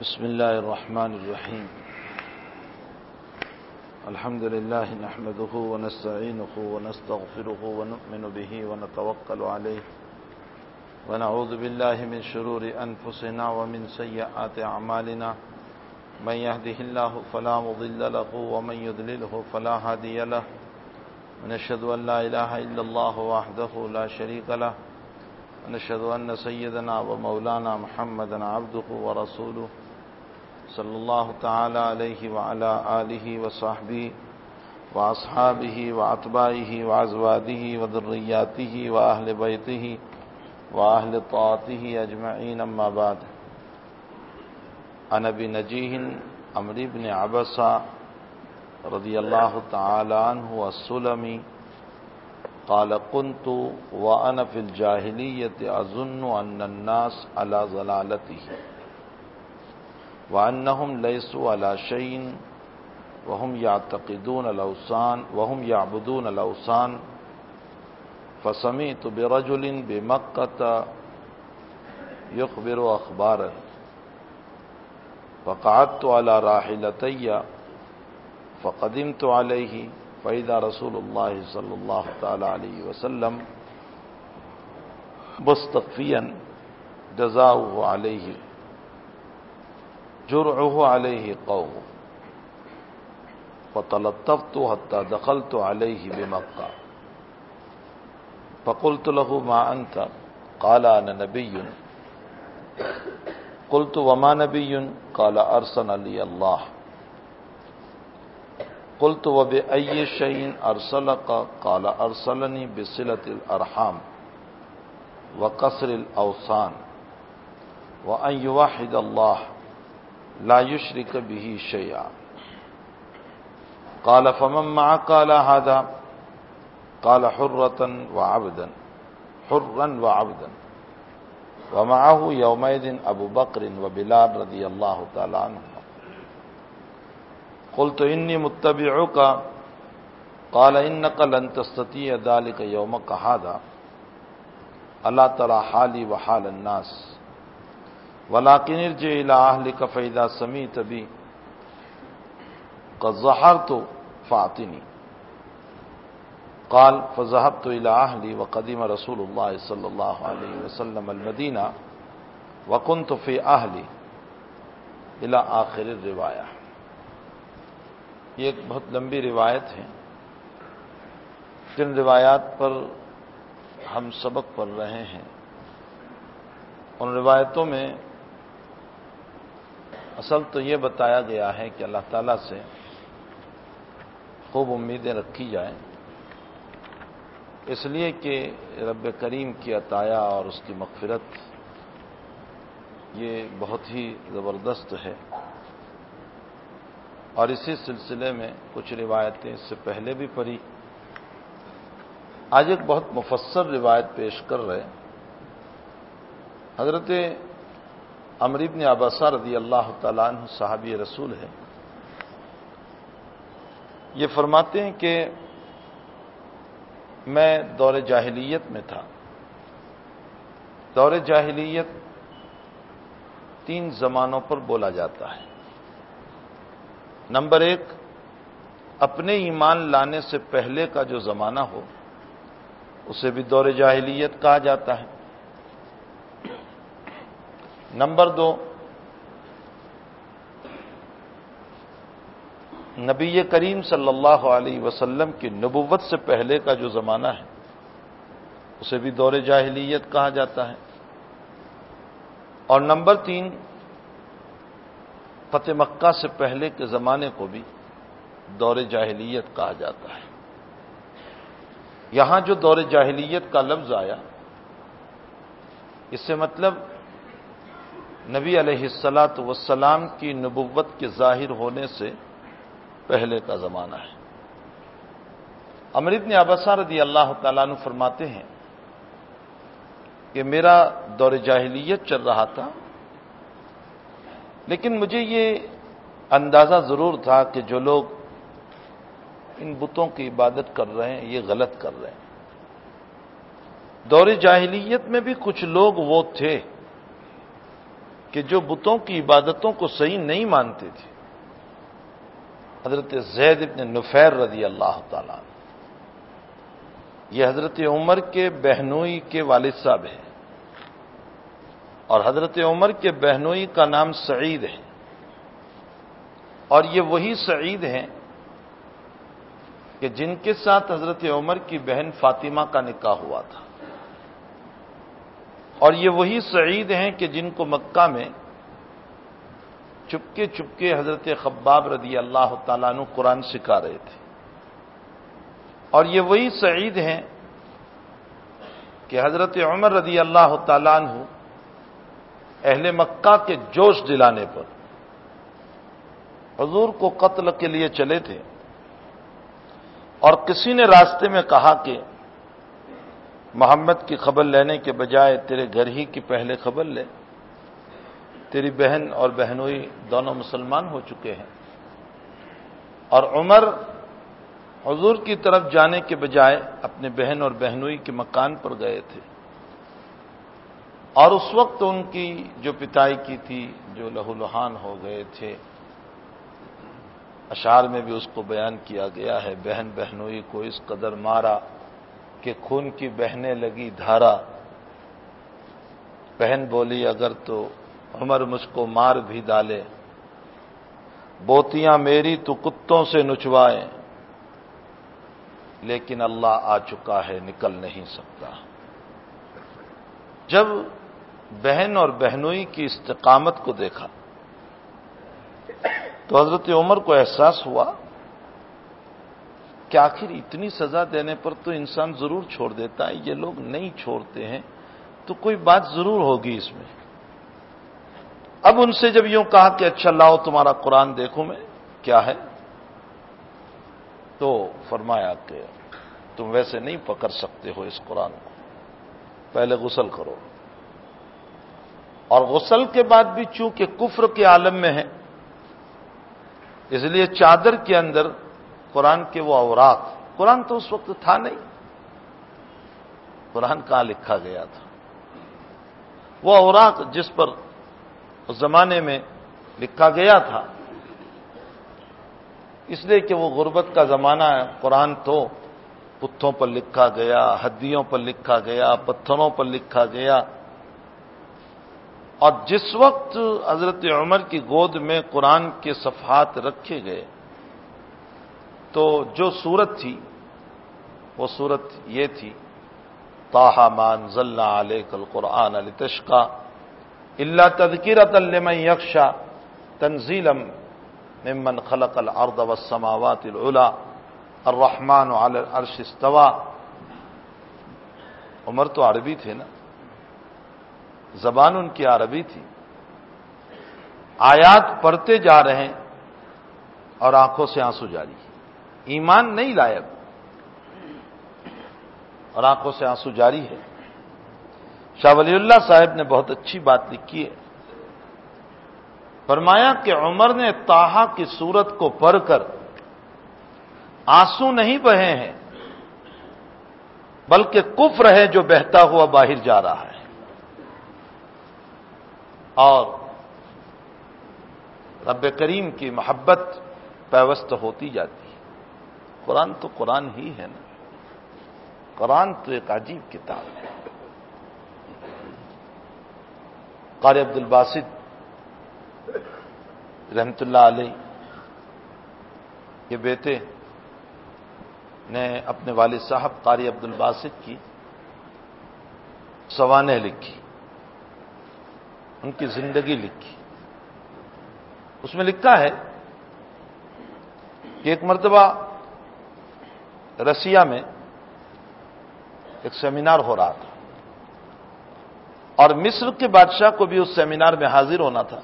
بسم الله الرحمن الرحيم الحمد لله نحمده ونستعينه ونستغفره ونؤمن به ونتوكل عليه ونعوذ بالله من شرور أنفسنا ومن سيئات أعمالنا من يهده الله فلا مضل له ومن يذلله فلا هادي له۔ ونشهد أن لا إله إلا الله وحده لا شريك له۔ ونشهد أن سيدنا ومولانا محمدا عبده ورسوله صلى الله تعالى عليه وعلى آله وصحبه وأصحابه وأطبائه وعزواده وذرياته وأهل بيته وأهل طاعته أجمعين أما بعد۔ أنا بنجيه أمر بن عبسة رضي الله تعالى عنه والسلمي قال كنت وأنا في الجاهلية أظن أن الناس على ضلالته وأنهم ليسوا على شيء وهم يعتقدون الأوثان وهم يعبدون الأوثان فسمعت برجل بمكة يخبر أخبارا فقعدت على راحلتي فقدمت عليه فإذا رسول الله صلى الله تعالى عليه وسلم مستقفيا جزاؤه عليه جرعه عليه قوم. فتلطفت حتى دخلت عليه بمكة. فقلت له ما أنت؟ قال أنا نبي. قلت وما نبي؟ قال أرسل لي الله. قلت وبأي شيء أرسلك؟ قال أرسلني بصلة الأرحام وقصر الأوثان. وأن يوحد الله لا يشرك به شيئا قال فمن معك قال هذا۔ قال حرة وعبدا حرا وعبدا ومعه يومئذ أبو بكر وبلال رضي الله تعالى عنهما قلت إني متبعك قال إنك لن تستطيع ذلك يومك هذا۔ ألا ترى حالي وحال الناس۔ ولكن ارجع إلى أهلك فإذا سميت بي قد ظهرت فاعتني قال، فذهبت إلى أهلي وقدم رسول الله صلى الله عليه وسلم المدينة وكنت في أهلي إلى آخر الرواية یہ ایک بہت لمبی روایت ہے۔ جن روایات پر ہم سبق پڑھ رہے ہیں، ان روایتوں میں اصل تو یہ بتایا گیا ہے کہ اللہ تعالیٰ سے خوب امیدیں رکھی جائیں۔ اس لیے کہ رب کریم کی عطایا اور اس کی مغفرت یہ بہت ہی زبردست ہے۔ اور اسی سلسلے میں کچھ روایتیں اس سے پہلے بھی پڑھی۔ آج ایک بہت مفسر روایت پیش کر رہے حضرت امریب نے آباسا رضی اللہ تعالیٰ عنہ صحابی رسول ہے۔ یہ فرماتے ہیں کہ میں دور جاہلیت میں تھا۔ دور جاہلیت تین زمانوں پر بولا جاتا ہے۔ نمبر ایک، اپنے ایمان لانے سے پہلے کا جو زمانہ ہو، اسے بھی دور جاہلیت کہا جاتا ہے۔ نمبر دو، نبی کریم صلی اللہ علیہ وسلم کی نبوت سے پہلے کا جو زمانہ ہے، اسے بھی دور جاہلیت کہا جاتا ہے۔ اور نمبر تین، فتح مکہ سے پہلے کے زمانے کو بھی دور جاہلیت کہا جاتا ہے۔ یہاں جو دور جاہلیت کا لفظ آیا، اس سے مطلب نبی علیہ السلاط وسلام کی نبوت کے ظاہر ہونے سے پہلے کا زمانہ ہے۔ امرت نے ابسا رضی اللہ تعالیٰ عنہ فرماتے ہیں کہ میرا دور جاہلیت چل رہا تھا، لیکن مجھے یہ اندازہ ضرور تھا کہ جو لوگ ان بتوں کی عبادت کر رہے ہیں، یہ غلط کر رہے ہیں۔ دور جاہلیت میں بھی کچھ لوگ وہ تھے۔ کہ جو بتوں کی عبادتوں کو صحیح نہیں مانتے تھے۔ حضرت زید ابن نفیر رضی اللہ تعالی یہ حضرت عمر کے بہنوئی کے والد صاحب ہیں۔ اور حضرت عمر کے بہنوئی کا نام سعید ہے۔ اور یہ وہی سعید ہیں کہ جن کے ساتھ حضرت عمر کی بہن فاطمہ کا نکاح ہوا تھا۔ اور یہ وہی سعید ہیں کہ جن کو مکہ میں چپکے چپکے حضرت خباب رضی اللہ تعالیٰ عنہ قرآن سکھا رہے تھے۔ اور یہ وہی سعید ہیں کہ حضرت عمر رضی اللہ تعالیٰ عنہ اہل مکہ کے جوش دلانے پر حضور کو قتل کے لیے چلے تھے اور کسی نے راستے میں کہا کہ محمد کی خبر لینے کے بجائے تیرے گھر ہی کی پہلے خبر لے۔ تیری بہن اور بہنوئی دونوں مسلمان ہو چکے ہیں۔ اور عمر حضور کی طرف جانے کے بجائے اپنے بہن اور بہنوئی کے مکان پر گئے تھے۔ اور اس وقت ان کی جو پتائی کی تھی، جو لہو لہان ہو گئے تھے، اشعار میں بھی اس کو بیان کیا گیا ہے۔ بہن بہنوئی کو اس قدر مارا۔ کہ خون کی بہنے لگی دھارا۔ بہن بولی، اگر تو عمر مجھ کو مار بھی ڈالے۔ بوتیاں میری تو کتوں سے نچوائے لیکن اللہ آ چکا ہے، نکل نہیں سکتا۔ جب بہن اور بہنوئی کی استقامت کو دیکھا تو حضرت عمر کو احساس ہوا کہ آخر اتنی سزا دینے پر تو انسان ضرور چھوڑ دیتا ہے، یہ لوگ نہیں چھوڑتے ہیں، تو کوئی بات ضرور ہوگی اس میں۔ اب ان سے جب یوں کہا کہ اچھا لاؤ تمہارا قرآن دیکھوں میں کیا ہے۔ تو فرمایا کہ تم ویسے نہیں پکڑ سکتے ہو اس قرآن کو، پہلے غسل کرو۔ اور غسل کے بعد بھی چونکہ کفر کے عالم میں ہے اس لیے چادر کے اندر قرآن کے وہ اوراق قرآن تو اس وقت تھا نہیں۔ قرآن کہاں لکھا گیا تھا؟ وہ اوراق جس پر اس زمانے میں لکھا گیا تھا۔ اس لیے کہ وہ غربت کا زمانہ ہے، قرآن تو پتھوں پر لکھا گیا ہدیوں پر لکھا گیا، پتھروں پر لکھا گیا۔ اور جس وقت حضرت عمر کی گود میں قرآن کے صفحات رکھے گئے تو جو صورت تھی، وہ صورت یہ تھی تاہا مان ضلع علیہ کل قرآن علی تشکا اللہ تذکیرت الم یکشا تنزیلم ممن خلق الارض والسماوات العلا الرحمن علی العرش استوا عمر تو عربی تھے نا، زبان ان کی عربی تھی۔ آیات پڑھتے جا رہے ہیں اور آنکھوں سے آنسو جاری۔ ایمان نہیں لائق۔ اور آنکھوں سے آنسو جاری ہے۔ شاہ ولی اللہ صاحب نے بہت اچھی بات لکھی ہے۔ فرمایا کہ عمر نے تاہا کی صورت کو پڑھ کر آنسو نہیں بہے ہیں، بلکہ کفر ہے جو بہتا ہوا باہر جا رہا ہے۔ اور رب کریم کی محبت پیوست ہوتی جاتی ہے۔ قرآن تو قرآن ہی ہے نا۔ قرآن تو ایک عجیب کتاب ہے۔ قاری عبد الباسط رحمت اللہ علیہ کے بیٹے نے اپنے والد صاحب قاری عبد الباسط کی سوانح لکھی۔ ان کی زندگی لکھی۔ اس میں لکھا ہے کہ ایک مرتبہ رسیا میں ایک سیمینار ہو رہا تھا۔ اور مصر کے بادشاہ کو بھی اس سیمینار میں حاضر ہونا تھا۔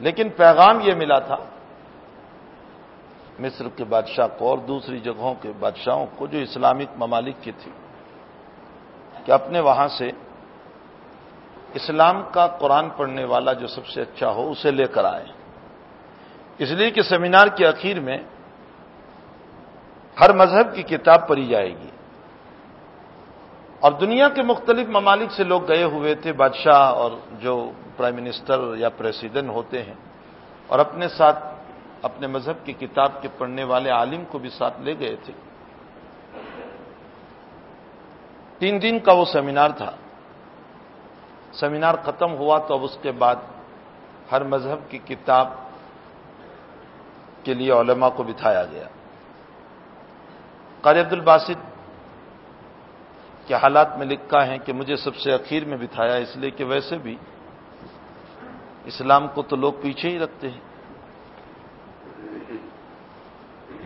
لیکن پیغام یہ ملا تھا، مصر کے بادشاہ کو اور دوسری جگہوں کے بادشاہوں کو جو اسلامک ممالک کی تھی کہ اپنے وہاں سے اسلام کا قرآن پڑھنے والا جو سب سے اچھا ہو، اسے لے کر آئے۔ اس لیے کہ سیمینار کے اخیر میں ہر مذہب کی کتاب پڑھی جائے گی۔ اور دنیا کے مختلف ممالک سے لوگ گئے ہوئے تھے، بادشاہ اور جو پرائم منسٹر یا پریسیڈنٹ ہوتے ہیں۔ اور اپنے ساتھ اپنے مذہب کی کتاب کے پڑھنے والے عالم کو بھی ساتھ لے گئے تھے۔ تین دن کا وہ سیمینار تھا۔ سیمینار ختم ہوا تو اب اس کے بعد ہر مذہب کی کتاب کے لیے علماء کو بٹھایا گیا۔ قاری عبد الباسط کے حالات میں لکھا ہے کہ مجھے سب سے اخیر میں بٹھایا، اس لیے کہ ویسے بھی اسلام کو تو لوگ پیچھے ہی رکھتے ہیں۔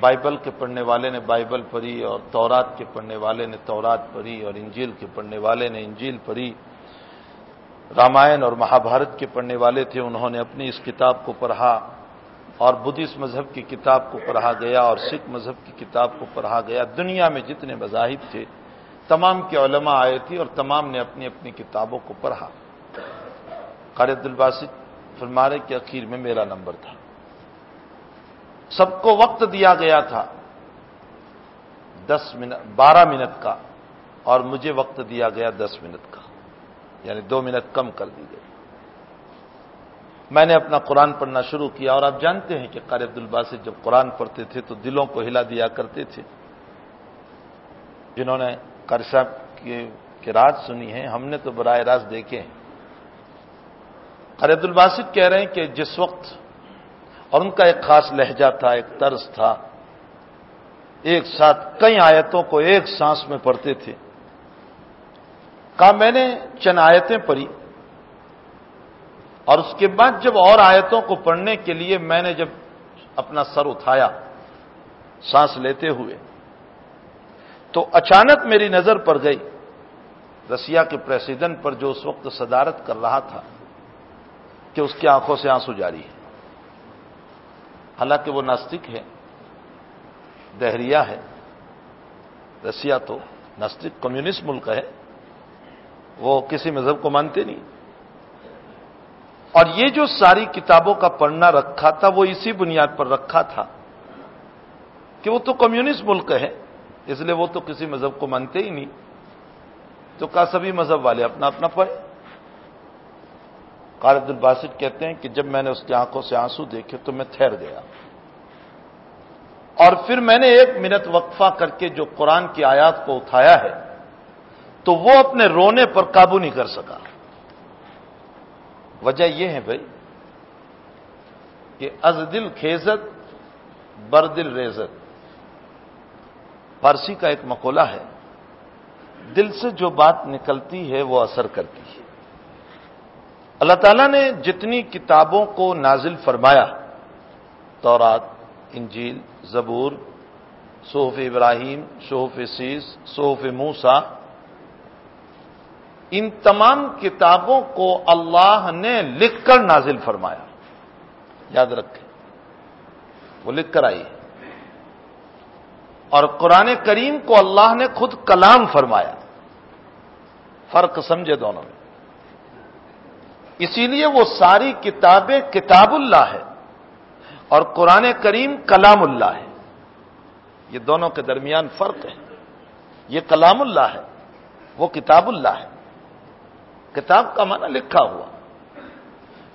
بائبل کے پڑھنے والے نے بائبل پڑھی اور تورات کے پڑھنے والے نے تورات پڑھی اور انجیل کے پڑھنے والے نے انجیل پڑھی۔ رامائن اور مہابھارت کے پڑھنے والے تھے، انہوں نے اپنی اس کتاب کو پڑھا۔ اور بدھسٹ مذہب کی کتاب کو پڑھا گیا اور سکھ مذہب کی کتاب کو پڑھا گیا دنیا میں جتنے مذاہب تھے، تمام کے علماء آئے تھے اور تمام نے اپنی اپنی کتابوں کو پڑھا۔ خالد الباسط فرمارے کے اخیر میں میرا نمبر تھا۔ سب کو وقت دیا گیا تھا۔ دس منٹ، بارہ منٹ کا۔ اور مجھے وقت دیا گیا دس منٹ کا۔ یعنی دو منٹ کم کر دی گئی۔ میں نے اپنا قرآن پڑھنا شروع کیا اور آپ جانتے ہیں کہ قاری عبد الباسط جب قرآن پڑھتے تھے تو دلوں کو ہلا دیا کرتے تھے۔ جنہوں نے قاری صاحب کی راج سنی ہے، ہم نے تو براہ راست دیکھے ہیں۔ قاری عبد الباسط کہہ رہے ہیں کہ جس وقت اور ان کا ایک خاص لہجہ تھا، ایک طرز تھا۔ ایک ساتھ کئی آیتوں کو ایک سانس میں پڑھتے تھے۔ کہا، میں نے چند آیتیں پڑھی۔ اور اس کے بعد جب اور آیتوں کو پڑھنے کے لیے میں نے جب اپنا سر اٹھایا، سانس لیتے ہوئے، تو اچانک میری نظر پر گئی رسیا کے پریسیڈنٹ پر جو اس وقت صدارت کر رہا تھا، کہ اس کی آنکھوں سے آنسو جاری ہے حالانکہ وہ ناستک ہے، دہریا ہے رسیا تو ناستک کمیونسٹ ملک ہے، وہ کسی مذہب کو مانتے نہیں۔ اور یہ جو ساری کتابوں کا پڑھنا رکھا تھا، وہ اسی بنیاد پر رکھا تھا کہ وہ تو کمیونسٹ ملک ہے، اس لیے وہ تو کسی مذہب کو مانتے ہی نہیں۔ تو کہا سبھی مذہب والے اپنا اپنا پڑھے عبد الباسط کہتے ہیں کہ جب میں نے اس کی آنکھوں سے آنسو دیکھے تو میں ٹھہر گیا۔ اور پھر میں نے ایک منٹ وقفہ کر کے جو قرآن کی آیات کو اٹھایا ہے، تو وہ اپنے رونے پر قابو نہیں کر سکا۔ وجہ یہ ہے بھائی کہ از دل خیزت، بر دل ریزت۔ فارسی کا ایک مقولہ ہے، دل سے جو بات نکلتی ہے وہ اثر کرتی ہے۔ اللہ تعالیٰ نے جتنی کتابوں کو نازل فرمایا، تورات، انجیل، زبور، صحف ابراہیم، صحف سیس صحف موسا ان تمام کتابوں کو اللہ نے لکھ کر نازل فرمایا۔ یاد رکھیں، وہ لکھ کر آئی اور قرآن کریم کو اللہ نے خود کلام فرمایا۔ فرق سمجھے دونوں میں۔ اسی لیے وہ ساری کتابیں کتاب اللہ ہے اور قرآن کریم کلام اللہ ہے۔ یہ دونوں کے درمیان فرق ہے۔ یہ کلام اللہ ہے، وہ کتاب اللہ ہے۔ کتاب کا معنی لکھا ہوا۔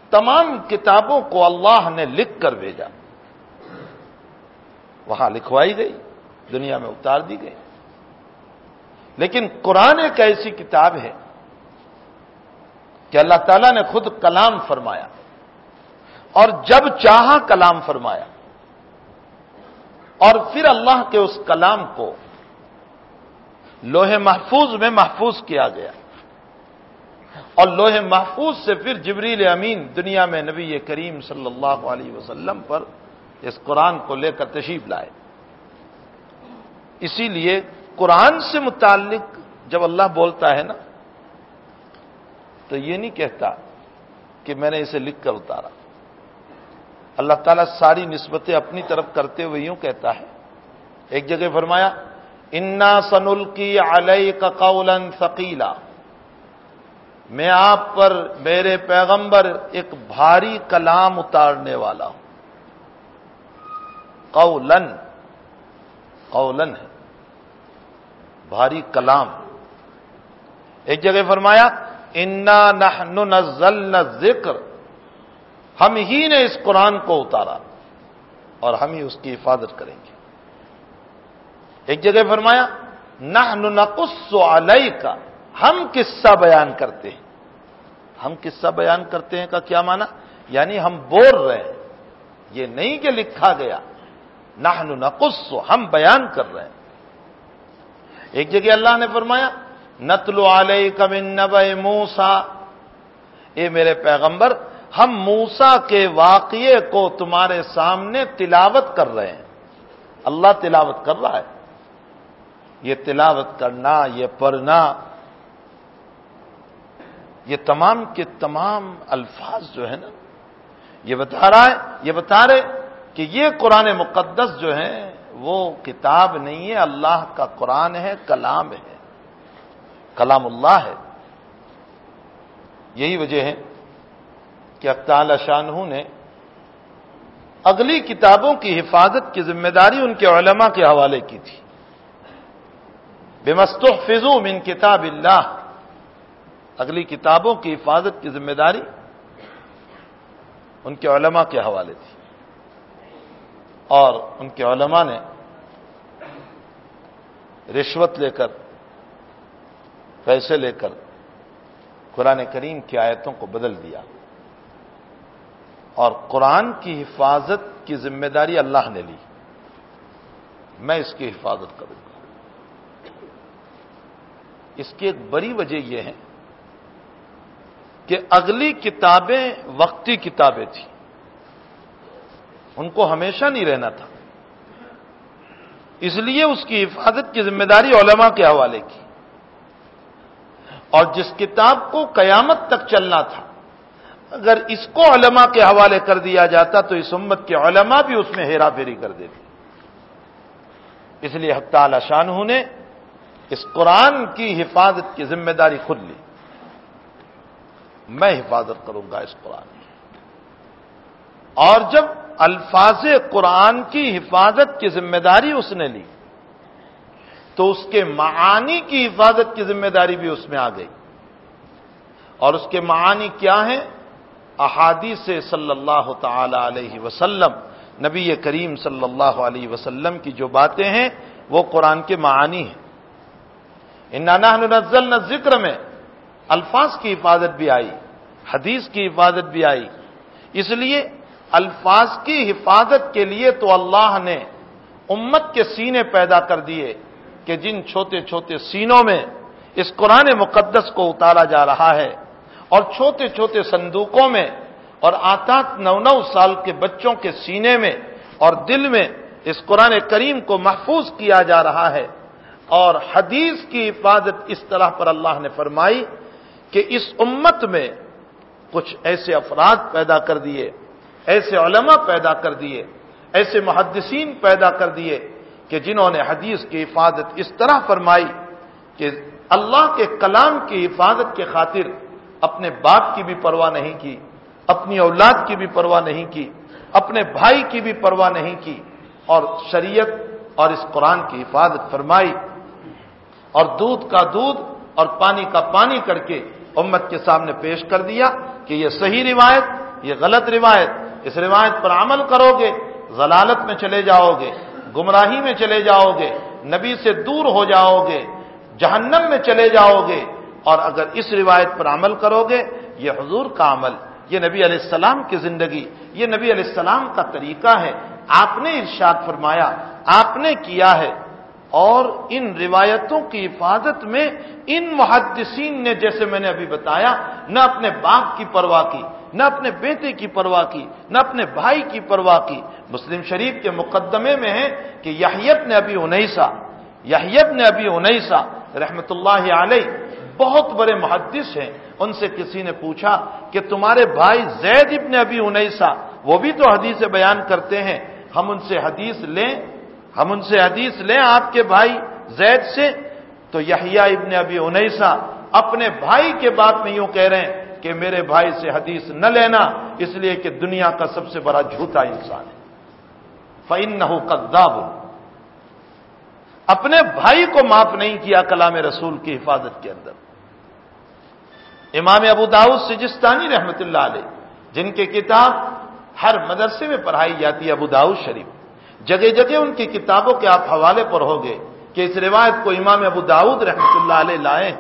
تمام کتابوں کو اللہ نے لکھ کر بھیجا۔ وہاں لکھوائی گئی، دنیا میں اتار دی گئی۔ لیکن قرآن ایک ایسی کتاب ہے کہ اللہ تعالیٰ نے خود کلام فرمایا اور جب چاہا کلام فرمایا۔ اور پھر اللہ کے اس کلام کو لوہے محفوظ میں محفوظ کیا گیا۔ اور لوہے محفوظ سے پھر جبریل امین دنیا میں نبی کریم صلی اللہ علیہ وسلم پر اس قرآن کو لے کر تشریف لائے۔ اسی لیے قرآن سے متعلق جب اللہ بولتا ہے نا، تو یہ نہیں کہتا کہ میں نے اسے لکھ کر اتارا۔ اللہ تعالیٰ ساری نسبتیں اپنی طرف کرتے ہوئے یوں کہتا ہے۔ ایک جگہ فرمایا، انا سنل کی علیہ کا قولن ثقیلا میں آپ پر میرے پیغمبر ایک بھاری کلام اتارنے والا ہوں۔ قولن قولن ہے۔ بھاری کلام۔ ایک جگہ فرمایا، انا نزلنا ذکر ہم ہی نے اس قرآن کو اتارا اور ہم ہی اس کی حفاظت کریں گے۔ ایک جگہ فرمایا، نحن نقص علیہ کا ہم قصہ بیان کرتے ہیں۔ ہم قصہ بیان کرتے ہیں کا کیا مانا یعنی ہم بول رہے ہیں۔ یہ نہیں کہ لکھا گیا۔ نحن نقص، ہم بیان کر رہے ہیں۔ ایک جگہ اللہ نے فرمایا، نتلو علیہ کمن نب موسا اے میرے پیغمبر، ہم موسا کے واقعے کو تمہارے سامنے تلاوت کر رہے ہیں۔ اللہ تلاوت کر رہا ہے۔ یہ تلاوت کرنا، یہ پڑھنا یہ تمام کے تمام الفاظ جو ہے نا، یہ بتا رہا ہے، یہ بتا رہے کہ یہ قرآن مقدس جو ہے وہ کتاب نہیں ہے، اللہ کا قرآن ہے، کلام ہے۔ کلام اللہ ہے۔ یہی وجہ ہے کہ اختال شاہ نے اگلی کتابوں کی حفاظت کی ذمہ داری ان کے علماء کے حوالے کی تھی۔ بے فضو من کتاب اللہ۔ اگلی کتابوں کی حفاظت کی ذمہ داری ان کے علماء کے حوالے تھی۔ اور ان کے علماء نے رشوت لے کر، پیسے لے کر قرآن کریم کی آیتوں کو بدل دیا۔ اور قرآن کی حفاظت کی ذمہ داری اللہ نے لی۔ میں اس کی حفاظت کروں گا۔ اس کی ایک بڑی وجہ یہ ہے کہ اگلی کتابیں وقتی کتابیں تھیں۔ ان کو ہمیشہ نہیں رہنا تھا۔ اس لیے اس کی حفاظت کی ذمہ داری علماء کے حوالے کی۔ اور جس کتاب کو قیامت تک چلنا تھا، اگر اس کو علماء کے حوالے کر دیا جاتا تو اس امت کے علماء بھی اس میں ہیرا پھیری کر دیتے۔ اس لیے حق تعالی شاہ نے اس قرآن کی حفاظت کی ذمہ داری خود لی۔ میں حفاظت کروں گا اس قرآن کی اور جب الفاظ قرآن کی حفاظت کی ذمہ داری اس نے لی، تو اس کے معانی کی حفاظت کی ذمہ داری بھی اس میں آ گئی۔ اور اس کے معانی کیا ہیں؟ احادیث صلی اللہ تعالی علیہ وسلم، نبی کریم صلی اللہ علیہ وسلم کی جو باتیں ہیں، وہ قرآن کے معانی ہیں۔ ان نزل ذکر میں الفاظ کی حفاظت بھی آئی، حدیث کی حفاظت بھی آئی۔ اس لیے الفاظ کی حفاظت کے لیے تو اللہ نے امت کے سینے پیدا کر دیے کہ جن چھوٹے چھوٹے سینوں میں اس قرآن مقدس کو اتارا جا رہا ہے اور چھوٹے چھوٹے صندوقوں میں اور آتا نو نو سال کے بچوں کے سینے میں اور دل میں اس قرآن کریم کو محفوظ کیا جا رہا ہے اور حدیث کی حفاظت اس طرح پر اللہ نے فرمائی۔ کہ اس امت میں کچھ ایسے افراد پیدا کر دیے، ایسے علماء پیدا کر دیے، ایسے محدثین پیدا کر دیے کہ جنہوں نے حدیث کی حفاظت اس طرح فرمائی کہ اللہ کے کلام کی حفاظت کے خاطر اپنے باپ کی بھی پرواہ نہیں کی، اپنی اولاد کی بھی پرواہ نہیں کی، اپنے بھائی کی بھی پرواہ نہیں کی، اور شریعت اور اس قرآن کی حفاظت فرمائی اور دودھ کا دودھ اور پانی کا پانی کر کے امت کے سامنے پیش کر دیا کہ یہ صحیح روایت، یہ غلط روایت، اس روایت پر عمل کرو گے غلالت میں چلے جاؤ گے گمراہی میں چلے جاؤ گے نبی سے دور ہو جاؤ گے جہنم میں چلے جاؤ گے اور اگر اس روایت پر عمل کرو گے یہ حضور کا عمل، یہ نبی علیہ السلام کی زندگی، یہ نبی علیہ السلام کا طریقہ ہے۔ آپ نے ارشاد فرمایا، آپ نے کیا ہے۔ اور ان روایتوں کی حفاظت میں ان محدثین نے جیسے میں نے ابھی بتایا، نہ اپنے باپ کی پرواہ کی، نہ اپنے بیٹے کی پرواہ کی، نہ اپنے بھائی کی پرواہ کی۔ مسلم شریف کے مقدمے میں ہے کہ یحیب نے ابھی انیسا یحیب نے ابھی انیسا رحمت اللہ علیہ بہت بڑے محدث ہیں۔ ان سے کسی نے پوچھا کہ تمہارے بھائی زید ابن ابھی انیسا وہ بھی تو حدیث بیان کرتے ہیں، ہم ان سے حدیث لیں ہم ان سے حدیث لیں آپ کے بھائی زید سے، تو یحییٰ ابن ابی انیسا اپنے بھائی کے بات میں یوں کہہ رہے ہیں کہ میرے بھائی سے حدیث نہ لینا اس لیے کہ دنیا کا سب سے بڑا جھوٹا انسان ہے۔ فعن نہ اپنے بھائی کو معاف نہیں کیا کلام رسول کی حفاظت کے اندر۔ امام ابو داؤد سجستانی رحمت اللہ علیہ، جن کے کتاب ہر مدرسے میں پڑھائی جاتی ہے ابو داؤد شریف۔ جگہ جگہ ان کی کتابوں کے آپ حوالے پر ہوگے کہ اس روایت کو امام ابو داؤد رحمت اللہ علیہ لائے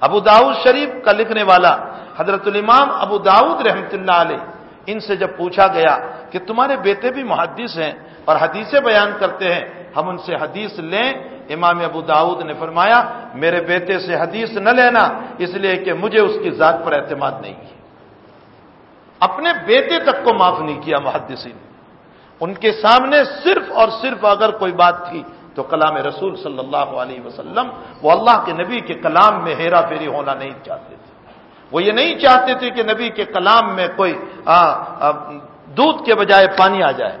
ابو داؤد شریف کا لکھنے والا حضرت الامام ابو داؤد رحمت اللہ علیہ ان سے جب پوچھا گیا کہ تمہارے بیٹے بھی محدث ہیں اور حدیثیں بیان کرتے ہیں، ہم ان سے حدیث لیں۔ امام ابو داود نے فرمایا، میرے بیٹے سے حدیث نہ لینا، اس لیے کہ مجھے اس کی ذات پر اعتماد نہیں۔ ہے اپنے بیٹے تک کو معاف نہیں کیا محدثین ان کے سامنے صرف اور صرف اگر کوئی بات تھی تو کلام رسول صلی اللہ علیہ وسلم وہ اللہ کے نبی کے کلام میں ہیرا پھیری ہونا نہیں چاہتے تھے۔ وہ یہ نہیں چاہتے تھے کہ نبی کے کلام میں کوئی دودھ کے بجائے پانی آ جائے۔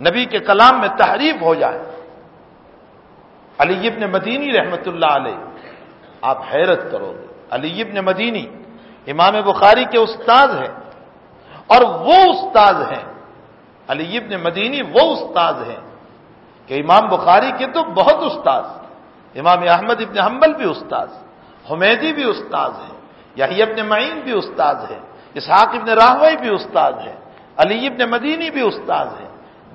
نبی کے کلام میں تحریف ہو جائے۔ علی ابن مدینی رحمت اللہ علیہ، آپ حیرت کرو گے۔ علی ابن مدینی، امام بخاری کے استاد ہیں اور وہ استاد ہیں۔ علی ابن مدینی وہ استاد ہیں کہ امام بخاری کے تو بہت استاد امام احمد ابن حنبل بھی استاد حمیدی بھی استاد ہیں یہی ابن معین بھی استاد ہے اسحاق ابن راہوئی بھی استاد ہے علی ابن مدینی بھی استاد ہیں۔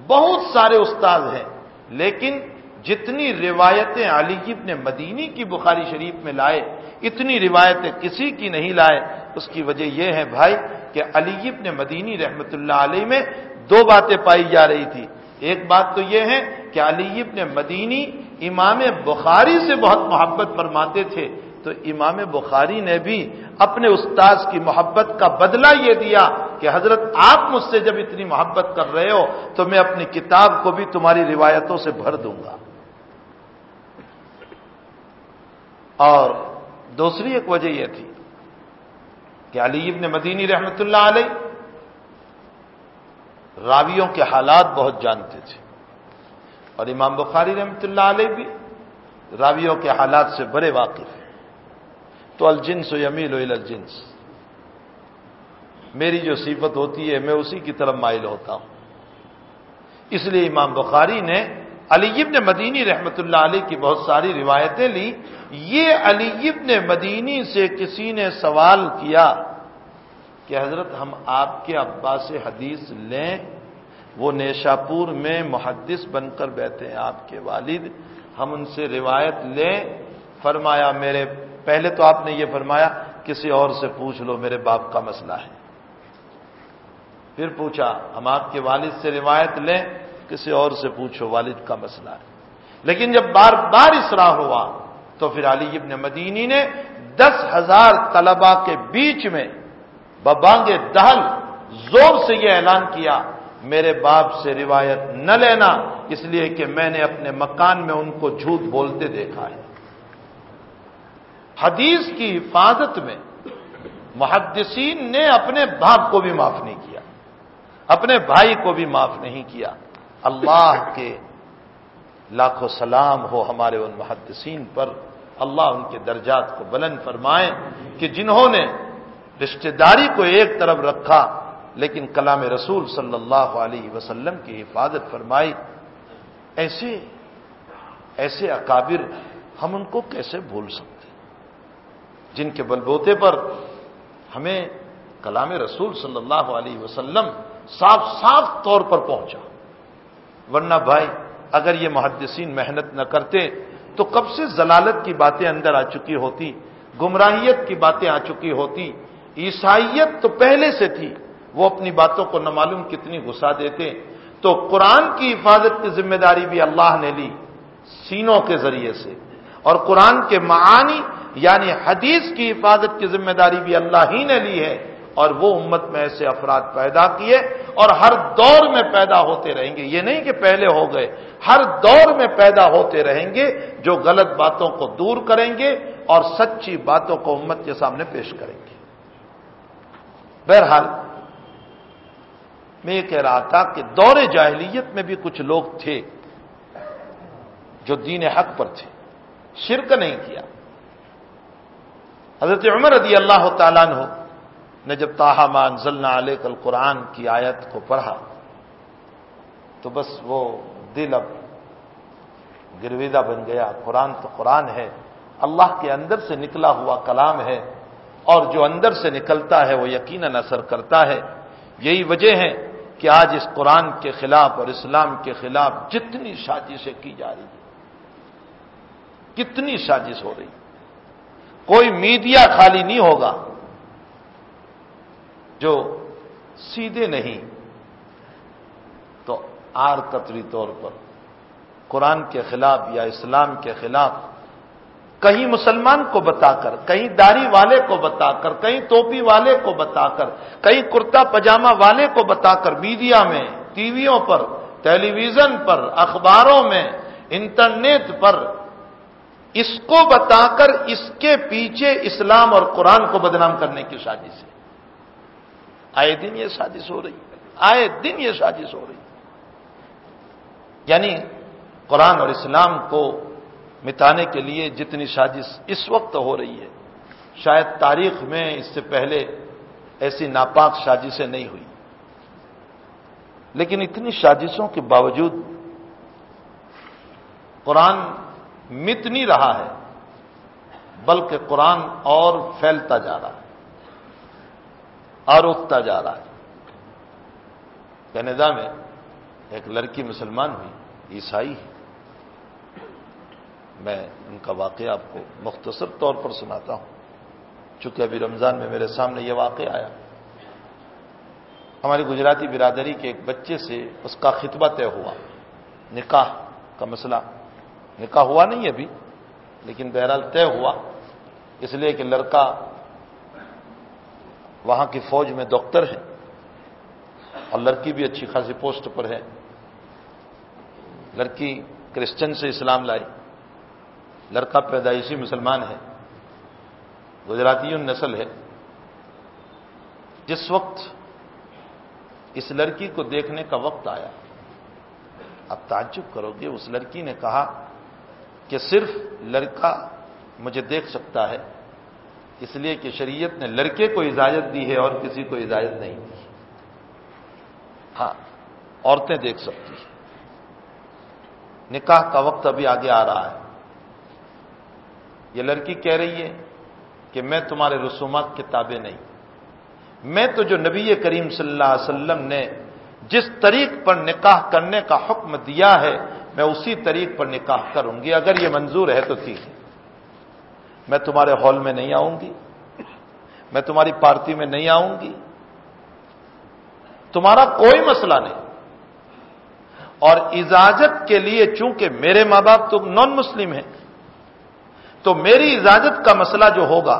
بہت سارے استاد ہیں، لیکن جتنی روایتیں علی ابن مدینی کی بخاری شریف میں لائے، اتنی روایتیں کسی کی نہیں لائے، اس کی وجہ یہ ہے بھائی کہ علی ابن مدینی رحمت اللہ علیہ میں دو باتیں پائی جا رہی تھی۔ ایک بات تو یہ ہے کہ علی ابن مدینی امام بخاری سے بہت محبت فرماتے تھے، تو امام بخاری نے بھی اپنے استاذ کی محبت کا بدلہ یہ دیا کہ حضرت آپ مجھ سے جب اتنی محبت کر رہے ہو تو میں اپنی کتاب کو بھی تمہاری روایتوں سے بھر دوں گا۔ اور دوسری ایک وجہ یہ تھی کہ علی ابن مدینی رحمت اللہ علیہ راویوں کے حالات بہت جانتے تھے۔ اور امام بخاری رحمت اللہ علیہ بھی راویوں کے حالات سے بڑے واقف ہیں۔ تو الجنس و یمیل و الجنس۔ میری جو صفت ہوتی ہے میں اسی کی طرف مائل ہوتا ہوں۔ اس لیے امام بخاری نے علی ابن مدینی رحمت اللہ علیہ کی بہت ساری روایتیں لی یہ علی ابن مدینی سے کسی نے سوال کیا کہ حضرت ہم آپ کے ابا سے حدیث لیں، وہ نیشاپور میں محدث بن کر بیٹھے ہیں آپ کے والد، ہم ان سے روایت لیں۔ فرمایا، میرے، پہلے تو آپ نے یہ فرمایا، کسی اور سے پوچھ لو، میرے باپ کا مسئلہ ہے۔ پھر پوچھا، ہم آپ کے والد سے روایت لیں کسی اور سے پوچھو، والد کا مسئلہ ہے۔ لیکن جب بار بار اسرا ہوا، تو پھر علی ابن مدینی نے دس ہزار طلبا کے بیچ میں ببانگ دہل زور سے یہ اعلان کیا، میرے باپ سے روایت نہ لینا، اس لیے کہ میں نے اپنے مکان میں ان کو جھوٹ بولتے دیکھا ہے۔ حدیث کی حفاظت میں محدثین نے اپنے باپ کو بھی معاف نہیں کیا، اپنے بھائی کو بھی معاف نہیں کیا۔ اللہ کے لاکھوں سلام ہو ہمارے ان محدثین پر، اللہ ان کے درجات کو بلند فرمائے کہ جنہوں نے رشتہ داری کو ایک طرف رکھا، لیکن کلام رسول صلی اللہ علیہ وسلم کی حفاظت فرمائی۔ ایسے ایسے اکابر ہم ان کو کیسے بھول سکتے؟ جن کے بلبوتے پر ہمیں کلام رسول صلی اللہ علیہ وسلم صاف صاف طور پر پہنچا۔ ورنہ بھائی، اگر یہ محدثین محنت نہ کرتے، تو کب سے ضلالت کی باتیں اندر آ چکی ہوتی، گمراہیت کی باتیں آ چکی ہوتی، عیسائیت تو پہلے سے تھی، وہ اپنی باتوں کو نہ معلوم کتنی غصہ دیتے، تو قرآن کی حفاظت کی ذمہ داری بھی اللہ نے لی، سینوں کے ذریعے سے۔ اور قرآن کے معانی یعنی حدیث کی حفاظت کی ذمہ داری بھی اللہ ہی نے لی ہے۔ اور وہ امت میں ایسے افراد پیدا کیے اور ہر دور میں پیدا ہوتے رہیں گے۔ یہ نہیں کہ پہلے ہو گئے۔ ہر دور میں پیدا ہوتے رہیں گے جو غلط باتوں کو دور کریں گے اور سچی باتوں کو امت کے سامنے پیش کریں گے۔ بہرحال، میں یہ کہہ رہا تھا کہ دور جاہلیت میں بھی کچھ لوگ تھے جو دین حق پر تھے۔ شرک نہیں کیا۔ حضرت عمر رضی اللہ تعالیٰ نے نے جب تاہا مان ضلع علیہ کل قرآن کی آیت کو پڑھا، تو بس وہ دل اب گرویدہ بن گیا۔ قرآن تو قرآن ہے، اللہ کے اندر سے نکلا ہوا کلام ہے اور جو اندر سے نکلتا ہے وہ یقیناً اثر کرتا ہے۔ یہی وجہ ہے کہ آج اس قرآن کے خلاف اور اسلام کے خلاف جتنی سازشیں کی جا رہی ہیں، کتنی سازش ہو رہی کوئی میڈیا خالی نہیں ہوگا جو سیدھے نہیں، تو آر قطری طور پر قرآن کے خلاف یا اسلام کے خلاف کہیں مسلمان کو بتا کر، کہیں داری والے کو بتا کر، کہیں توپی والے کو بتا کر، کہیں کرتا پجامہ والے کو بتا کر میڈیا میں، ٹی ویوں پر، ٹیلی ویژن پر، اخباروں میں، انٹرنیٹ پر اس کو بتا کر اس کے پیچھے اسلام اور قرآن کو بدنام کرنے کی سازش ہے۔ آئے دن یہ سازش ہو رہی، آئے دن یہ سازش ہو رہی۔ یعنی قرآن اور اسلام کو مٹانے کے لیے جتنی سازش اس وقت ہو رہی ہے، شاید تاریخ میں اس سے پہلے ایسی ناپاک سازشیں نہیں ہوئی۔ لیکن اتنی سازشوں کے باوجود قرآن مت نہیں رہا ہے، بلکہ قرآن اور پھیلتا جا رہا ہے۔ اور اٹھتا جا رہا ہے۔ کینیڈا میں ایک لڑکی مسلمان ہوئی، عیسائی ہے۔ میں ان کا واقعہ آپ کو مختصر طور پر سناتا ہوں۔ چونکہ ابھی رمضان میں میرے سامنے یہ واقعہ آیا۔ ہماری گجراتی برادری کے ایک بچے سے اس کا خطبہ طے ہوا۔ نکاح کا مسئلہ۔ نکاح ہوا نہیں ابھی، لیکن بہرحال طے ہوا۔ اس لیے کہ لڑکا وہاں کی فوج میں ڈاکٹر ہے اور لڑکی بھی اچھی خاصی پوسٹ پر ہے۔ لڑکی کرسچن سے اسلام لائی۔ لڑکا پیدائشی مسلمان ہے۔ گجراتی نسل ہے۔ جس وقت اس لڑکی کو دیکھنے کا وقت آیا اب تعجب کرو گے، اس لڑکی نے کہا کہ صرف لڑکا مجھے دیکھ سکتا ہے۔ اس لیے کہ شریعت نے لڑکے کو اجازت دی ہے اور کسی کو اجازت نہیں دی ہاں عورتیں دیکھ سکتی ہیں۔ نکاح کا وقت ابھی آگے آ رہا ہے۔ یہ لڑکی کہہ رہی ہے کہ میں تمہارے رسومات کے تابع نہیں۔ میں تو جو نبی کریم صلی اللہ علیہ وسلم نے جس طریق پر نکاح کرنے کا حکم دیا ہے، میں اسی طریق پر نکاح کروں گی۔ اگر یہ منظور ہے تو ٹھیک ہے۔ میں تمہارے ہال میں نہیں آؤں گی میں تمہاری پارٹی میں نہیں آؤں گی تمہارا کوئی مسئلہ نہیں اور اجازت کے لیے چونکہ میرے ماں باپ تو نان مسلم ہیں تو میری اجازت کا مسئلہ جو ہوگا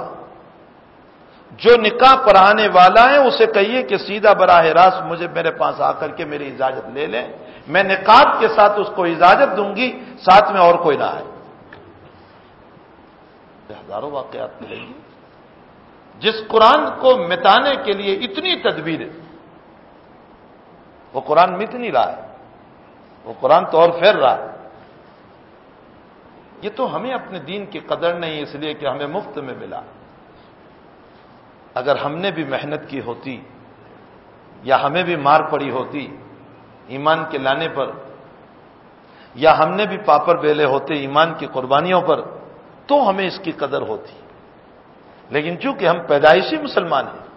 جو نکاح پڑھانے والا ہے اسے کہیے کہ سیدھا براہ راست مجھے میرے پاس آ کر کے میری اجازت لے لیں میں نکاب کے ساتھ اس کو اجازت دوں گی، ساتھ میں اور کوئی نہ آئے۔ ہزاروں واقعات ملیں گی جس قرآن کو مٹانے کے لیے اتنی تدبیر وہ قرآن مت نہیں رہا ہے، وہ قرآن تو اور پھیر رہا ہے۔ یہ تو ہمیں اپنے دین کی قدر نہیں، اس لیے کہ ہمیں مفت میں ملا۔ اگر ہم نے بھی محنت کی ہوتی، یا ہمیں بھی مار پڑی ہوتی ایمان کے لانے پر، یا ہم نے بھی پاپر بیلے ہوتے ایمان کی قربانیوں پر تو ہمیں اس کی قدر ہوتی۔ لیکن چونکہ ہم پیدائشی مسلمان ہیں،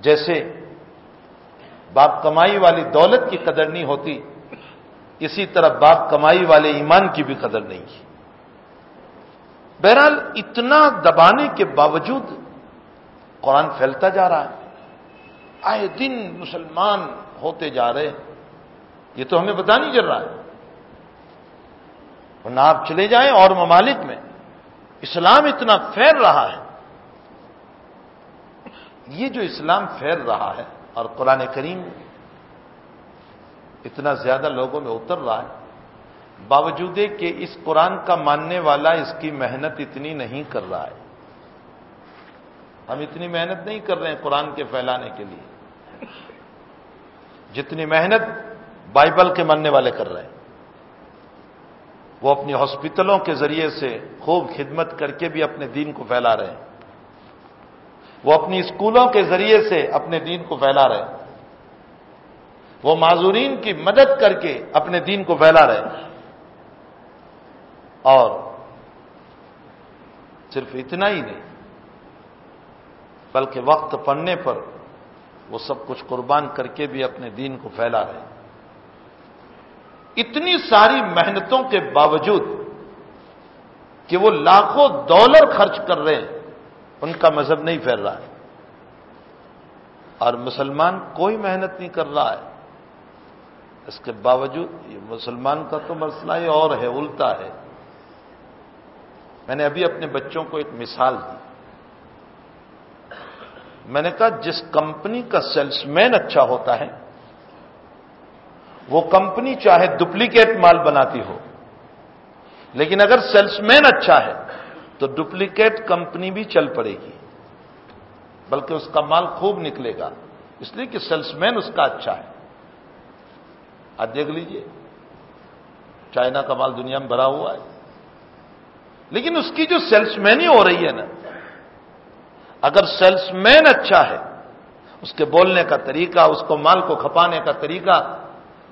جیسے باپ کمائی والی دولت کی قدر نہیں ہوتی، اسی طرح باپ کمائی والے ایمان کی بھی قدر نہیں کی بہرحال اتنا دبانے کے باوجود قرآن پھیلتا جا رہا ہے۔ آئے دن مسلمان ہوتے جا رہے یہ تو ہمیں پتا نہیں چل رہا ہے۔ ورنہ آپ چلے جائیں اور ممالک میں۔ اسلام اتنا پھیل رہا ہے۔ یہ جو اسلام پھیل رہا ہے اور قرآن کریم اتنا زیادہ لوگوں میں اتر رہا ہے، باوجود کہ اس قرآن کا ماننے والا اس کی محنت اتنی نہیں کر رہا ہے۔ ہم اتنی محنت نہیں کر رہے ہیں قرآن کے پھیلانے کے لیے۔ جتنی محنت بائبل کے ماننے والے کر رہے ہیں۔ وہ اپنی ہاسپٹلوں کے ذریعے سے خوب خدمت کر کے بھی اپنے دین کو پھیلا رہے ہیں۔ وہ اپنی اسکولوں کے ذریعے سے اپنے دین کو پھیلا رہے ہیں۔ وہ معذورین کی مدد کر کے اپنے دین کو پھیلا رہے ہیں۔ اور صرف اتنا ہی نہیں، بلکہ وقت پڑنے پر وہ سب کچھ قربان کر کے بھی اپنے دین کو پھیلا رہے ہیں۔ اتنی ساری محنتوں کے باوجود کہ وہ لاکھوں ڈالر خرچ کر رہے ہیں، ان کا مذہب نہیں پھیل رہا ہے۔ اور مسلمان کوئی محنت نہیں کر رہا ہے۔ اس کے باوجود یہ مسلمان کا تو مسئلہ یہ اور ہے، الٹا ہے۔ میں نے ابھی اپنے بچوں کو ایک مثال دی۔ میں نے کہا، جس کمپنی کا سیلس مین اچھا ہوتا ہے وہ کمپنی چاہے ڈپلیکیٹ مال بناتی ہو، لیکن اگر سیلس مین اچھا ہے تو ڈپلیکیٹ کمپنی بھی چل پڑے گی، بلکہ اس کا مال خوب نکلے گا۔ اس لیے کہ سیلس مین اس کا اچھا ہے۔ آج دیکھ لیجیے، چائنا کا مال دنیا میں بھرا ہوا ہے۔ لیکن اس کی جو سیلس مین ہی ہو رہی ہے نا، اگر سیلس مین اچھا ہے، اس کے بولنے کا طریقہ، اس کو مال کو کھپانے کا طریقہ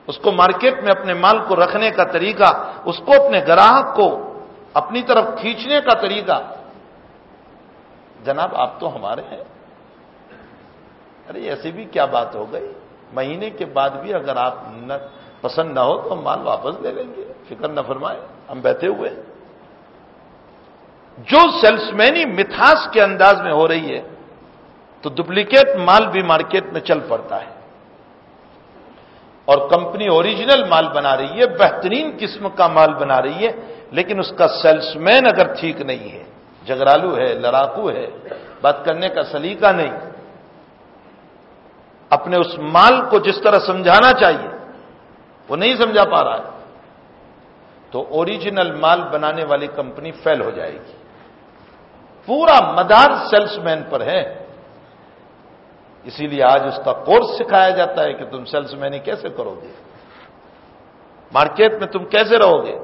اس کو مارکیٹ میں اپنے مال کو رکھنے کا طریقہ، اس کو اپنے گراہک کو اپنی طرف کھینچنے کا طریقہ۔ جناب، آپ تو ہمارے ہیں۔ ارے، ایسی بھی کیا بات ہو گئی؟ مہینے کے بعد بھی اگر آپ نہ پسند نہ ہو تو ہم مال واپس لے لیں گے۔ فکر نہ فرمائے ہم بیٹھے ہوئے جو سیلس مینی متھاس کے انداز میں ہو رہی ہے، تو ڈپلیکیٹ مال بھی مارکیٹ میں چل پڑتا ہے۔ اور کمپنی اوریجنل مال بنا رہی ہے، بہترین قسم کا مال بنا رہی ہے، لیکن اس کا سیلس مین اگر ٹھیک نہیں ہے جگرالو ہے، لڑاکو ہے، بات کرنے کا سلیقہ نہیں۔ اپنے اس مال کو جس طرح سمجھانا چاہیے، وہ نہیں سمجھا پا رہا ہے۔ تو اوریجنل مال بنانے والی کمپنی فیل ہو جائے گی۔ پورا مدار سیلس مین پر ہے۔ اسی لیے آج اس کا کورس سکھایا جاتا ہے کہ تم سیلس مینی کیسے کرو گے؟ مارکیٹ میں تم کیسے رہو گے؟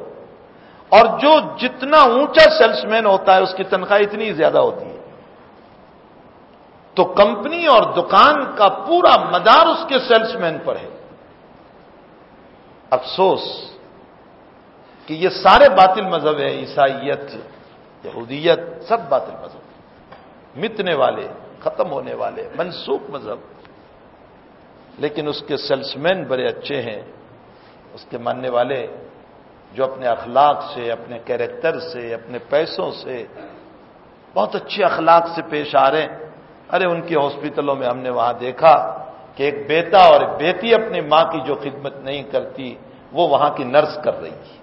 اور جو جتنا اونچا سیلس مین ہوتا ہے، اس کی تنخواہ اتنی زیادہ ہوتی ہے۔ تو کمپنی اور دکان کا پورا مدار اس کے سیلس مین پر ہے۔ افسوس کہ یہ سارے باطل مذہب ہیں، عیسائیت، یہودیت، سب باطل مذہب۔ متنے والے۔ ختم ہونے والے، منسوخ مذہب۔ لیکن اس کے سیلس مین بڑے اچھے ہیں، اس کے ماننے والے جو اپنے اخلاق سے، اپنے کیریکٹر سے، اپنے پیسوں سے بہت اچھے اخلاق سے پیش آ رہے ہیں۔ ارے، ان کی ہاسپٹلوں میں ہم نے وہاں دیکھا کہ ایک بیٹا اور ایک بیٹی اپنی ماں کی جو خدمت نہیں کرتی، وہ وہاں کی نرس کر رہی ہے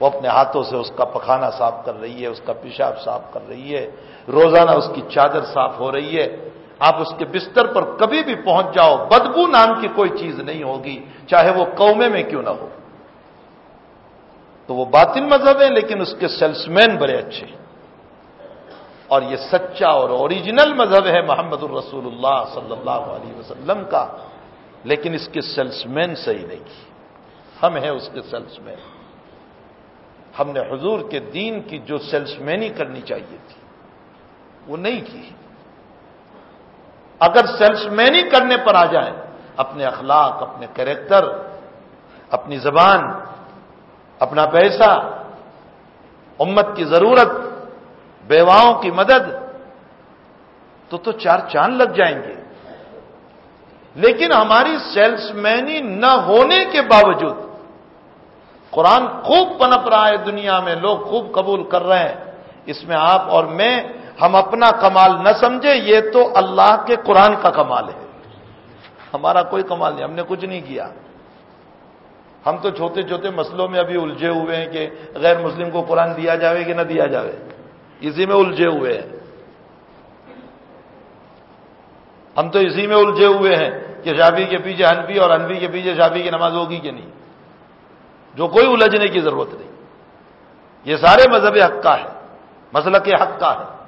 وہ اپنے ہاتھوں سے اس کا پخانا صاف کر رہی ہے، اس کا پیشاب صاف کر رہی ہے۔ روزانہ اس کی چادر صاف ہو رہی ہے۔ آپ اس کے بستر پر کبھی بھی پہنچ جاؤ، بدبو نام کی کوئی چیز نہیں ہوگی، چاہے وہ قومے میں کیوں نہ ہو۔ تو وہ باطن مذہب ہے، لیکن اس کے سیلس مین بڑے اچھے۔ اور یہ سچا اور اوریجنل مذہب ہے محمد الرسول اللہ صلی اللہ علیہ وسلم کا، لیکن اس کے سیلس مین صحیح نہیں۔ کی ہم ہیں اس کے سیلس مین ہم نے حضور کے دین کی جو سیلس مینی کرنی چاہیے تھی۔ وہ نہیں کی اگر سیلس مینی کرنے پر آ جائیں، اپنے اخلاق، اپنے کریکٹر اپنی زبان، اپنا پیسہ، امت کی ضرورت، بیواؤں کی مدد، تو تو چار چاند لگ جائیں گے۔ لیکن ہماری سیلس مینی نہ ہونے کے باوجود، قرآن خوب پنپ رہا ہے دنیا میں، لوگ خوب قبول کر رہے ہیں۔ اس میں آپ اور میں ہم اپنا کمال نہ سمجھے، یہ تو اللہ کے قرآن کا کمال ہے۔ ہمارا کوئی کمال نہیں، ہم نے کچھ نہیں کیا۔ ہم تو چھوٹے چھوٹے مسئلوں میں ابھی الجھے ہوئے ہیں کہ غیر مسلم کو قرآن دیا جاوے کہ نہ دیا جاوے۔ اسی میں الجھے ہوئے ہیں۔ ہم تو اسی میں الجھے ہوئے ہیں کہ شابی کے پیچھے انفی اور انفی کے پیچھے شابی کی نماز ہوگی کہ نہیں۔ جو کوئی الجھنے کی ضرورت نہیں۔ یہ سارے مذہب حق کا ہے مسئلہ کے حق کا ہے۔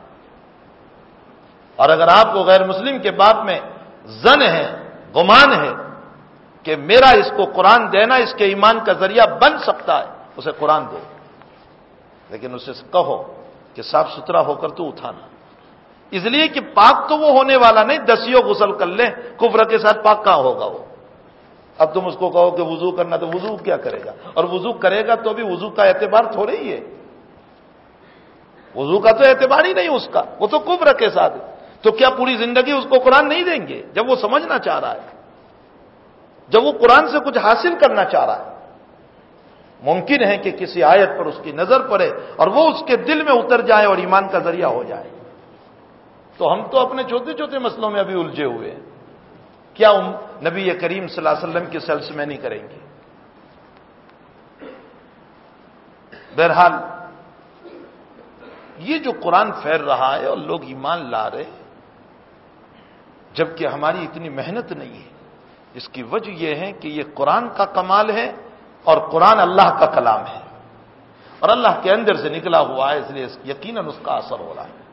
اور اگر آپ کو غیر مسلم کے بات میں زن ہے، گمان ہے کہ میرا اس کو قرآن دینا، اس کے ایمان کا ذریعہ بن سکتا ہے، اسے قرآن دو لیکن اسے کہو کہ صاف ستھرا ہو کر تو اٹھانا۔ اس لیے کہ پاک تو وہ ہونے والا نہیں، دسیوں غسل کر لیں، کفر کے ساتھ پاک کہاں ہوگا وہ؟ اب تم اس کو کہو کہ وضو کرنا تو وضو کیا کرے گا؟ اور وضو کرے گا تو بھی وضو کا اعتبار تھوڑے ہی ہے۔ وضو کا تو اعتبار ہی نہیں اس کا، وہ تو کب رکھے ساتھ تو کیا پوری زندگی اس کو قرآن نہیں دیں گے؟ جب وہ سمجھنا چاہ رہا ہے۔ جب وہ قرآن سے کچھ حاصل کرنا چاہ رہا ہے۔ ممکن ہے کہ کسی آیت پر اس کی نظر پڑے اور وہ اس کے دل میں اتر جائے اور ایمان کا ذریعہ ہو جائے۔ تو ہم تو اپنے چھوٹے چھوٹے مسئلوں میں ابھی الجھے ہوئے ہیں۔ کیا نبی کریم صلی اللہ علیہ وسلم کی سیلس میں نہیں کریں گے؟ بہرحال یہ جو قرآن پھیر رہا ہے اور لوگ ایمان لا رہے جبکہ ہماری اتنی محنت نہیں ہے۔ اس کی وجہ یہ ہے کہ یہ قرآن کا کمال ہے اور قرآن اللہ کا کلام ہے۔ اور اللہ کے اندر سے نکلا ہوا ہے، اس لیے یقیناً اس کا اثر ہو رہا ہے۔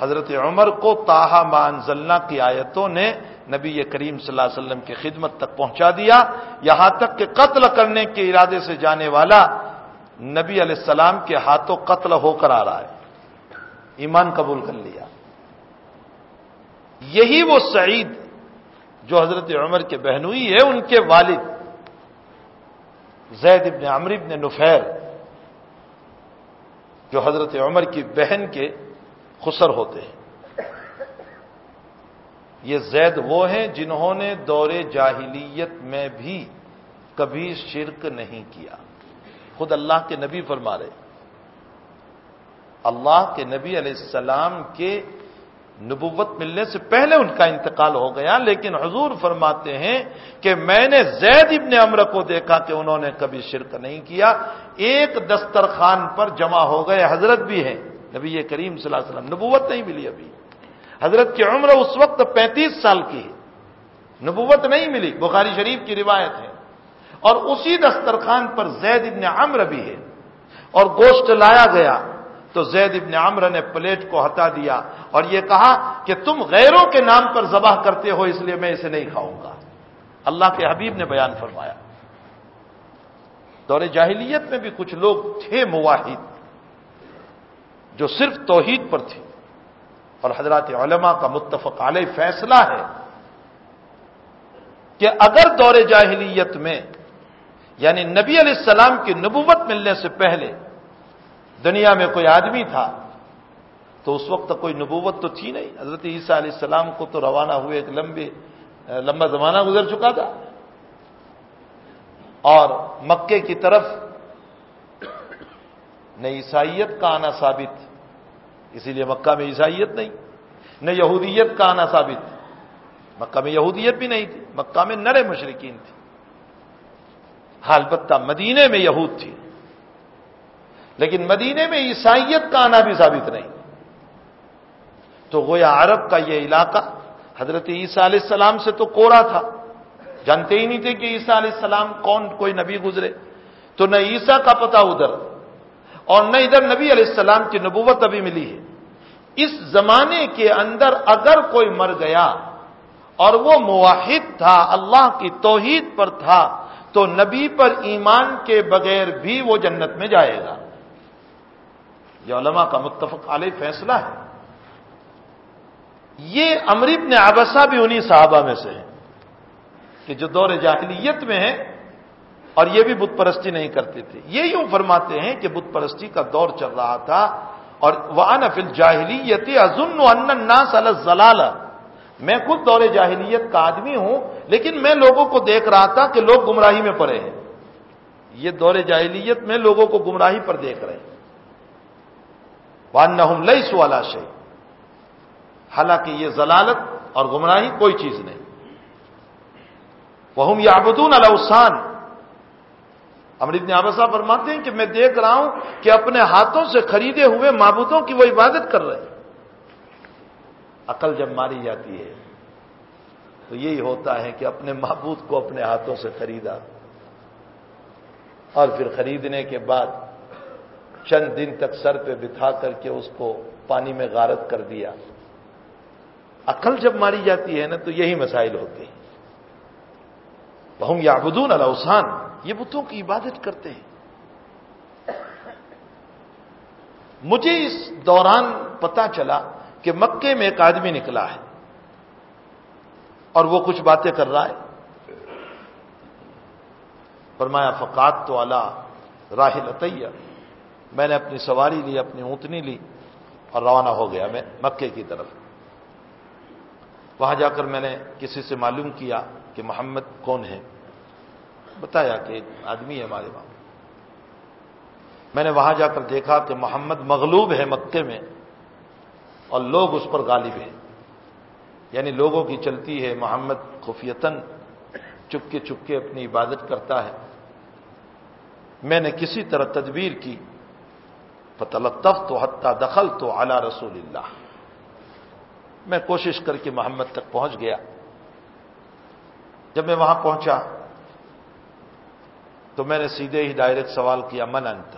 حضرت عمر کو تاہا مانزلنا کی آیتوں نے نبی کریم صلی اللہ علیہ وسلم کی خدمت تک پہنچا دیا۔ یہاں تک کہ قتل کرنے کے ارادے سے جانے والا نبی علیہ السلام کے ہاتھوں قتل ہو کر آ رہا ہے۔ ایمان قبول کر لیا۔ یہی وہ سعید جو حضرت عمر کے بہنوئی ہے، ان کے والد۔ زید ابن عمر ابن نفیر جو حضرت عمر کی بہن کے خسر ہوتے ہیں۔ یہ زید وہ ہیں جنہوں نے دور جاہلیت میں بھی کبھی شرک نہیں کیا۔ خود اللہ کے نبی فرما رہے اللہ کے نبی علیہ السلام کے نبوت ملنے سے پہلے ان کا انتقال ہو گیا، لیکن حضور فرماتے ہیں کہ میں نے زید ابن امر کو دیکھا کہ انہوں نے کبھی شرک نہیں کیا۔ ایک دسترخوان پر جمع ہو گئے حضرت بھی ہیں۔ نبی کریم صلی اللہ علیہ وسلم، نبوت نہیں ملی ابھی۔ حضرت کی عمر اس وقت پینتیس سال کی ہے۔ نبوت نہیں ملی، بخاری شریف کی روایت ہے۔ اور اسی دسترخوان پر زید ابن عمر بھی ہے۔ اور گوشت لایا گیا تو زید ابن عمر نے پلیٹ کو ہٹا دیا۔ اور یہ کہا کہ تم غیروں کے نام پر ذبح کرتے ہو، اس لیے میں اسے نہیں کھاؤں گا۔ اللہ کے حبیب نے بیان فرمایا۔ دور جاہلیت میں بھی کچھ لوگ تھے مواحد جو صرف توحید پر تھے۔ اور حضرات علماء کا متفق علیہ فیصلہ ہے کہ اگر دور جاہلیت میں یعنی نبی علیہ السلام کی نبوت ملنے سے پہلے دنیا میں کوئی آدمی تھا تو اس وقت کوئی نبوت تو تھی نہیں۔ حضرت عیسیٰ علیہ السلام کو تو روانہ ہوئے ایک لمبے، لمبا زمانہ گزر چکا تھا۔ اور مکے کی طرف نہ عیسائیت کا آنا ثابت، اسی لیے مکہ میں عیسائیت نہیں۔ نہ یہودیت کا آنا ثابت، مکہ میں یہودیت بھی نہیں تھی۔ مکہ میں نرے مشرقین تھی۔ البتہ مدینے میں یہود تھی، لیکن مدینے میں عیسائیت کا آنا بھی ثابت نہیں۔ تو گویا عرب کا یہ علاقہ حضرت عیسیٰ علیہ السلام سے تو کوڑا تھا۔ جانتے ہی نہیں تھے کہ عیسیٰ علیہ السلام کون کوئی نبی گزرے۔ تو نہ عیسیٰ کا پتہ ادھر اور نہ ادھر نبی علیہ السلام کی نبوت ابھی ملی ہے۔ اس زمانے کے اندر اگر کوئی مر گیا اور وہ مواحد تھا، اللہ کی توحید پر تھا، تو نبی پر ایمان کے بغیر بھی وہ جنت میں جائے گا۔ یہ علماء کا متفق علیہ فیصلہ ہے۔ یہ امرب نے آبسا بھی انہی صحابہ میں سے ہے کہ جو دور جاہلیت میں ہے اور یہ بھی بت پرستی نہیں کرتے تھے۔ یہ یوں فرماتے ہیں کہ بت پرستی کا دور چل رہا تھا اور وہ انفل جاہلیت ازن الناس الزلال میں خود دور جاہلیت کا آدمی ہوں، لیکن میں لوگوں کو دیکھ رہا تھا کہ لوگ گمراہی میں پڑے ہیں۔ یہ دور جاہلیت میں لوگوں کو گمراہی پر دیکھ رہے ہیں۔ وان لئی سوالا شہی حالانکہ یہ ضلالت اور گمراہی کوئی چیز نہیں۔ وہ یابدون الوسان امرت نے آبسا فرماتے ہیں کہ میں دیکھ رہا ہوں کہ اپنے ہاتھوں سے خریدے ہوئے معبودوں کی وہ عبادت کر رہے عقل جب ماری جاتی ہے تو یہی ہوتا ہے کہ اپنے معبود کو اپنے ہاتھوں سے خریدا۔ اور پھر خریدنے کے بعد چند دن تک سر پہ بٹھا کر کے اس کو پانی میں غارت کر دیا۔ عقل جب ماری جاتی ہے نا تو یہی مسائل ہوتے ہیں۔ بہم یابدون الاوسان یہ بتوں کی عبادت کرتے ہیں۔ مجھے اس دوران پتا چلا کہ مکے میں ایک آدمی نکلا ہے اور وہ کچھ باتیں کر رہا ہے۔ فرمایا، فقات تو اللہ راہل عطیہ میں نے اپنی سواری لی، اپنی اونتنی لی اور روانہ ہو گیا میں مکے کی طرف۔ وہاں جا کر میں نے کسی سے معلوم کیا کہ محمد کون ہے۔ بتایا کہ ایک آدمی ہے ہمارے وہاں۔ میں نے وہاں جا کر دیکھا کہ محمد مغلوب ہے مکے میں اور لوگ اس پر غالب ہیں۔ یعنی لوگوں کی چلتی ہے، محمد خفیتن چپکے چپکے اپنی عبادت کرتا ہے۔ میں نے کسی طرح تدبیر کی فتلطف تو حتہ دخل تو اعلی رسول اللہ میں کوشش کر کے محمد تک پہنچ گیا۔ جب میں وہاں پہنچا تو میں نے سیدھے ہی ڈائریکٹ سوال کیا، من انت؟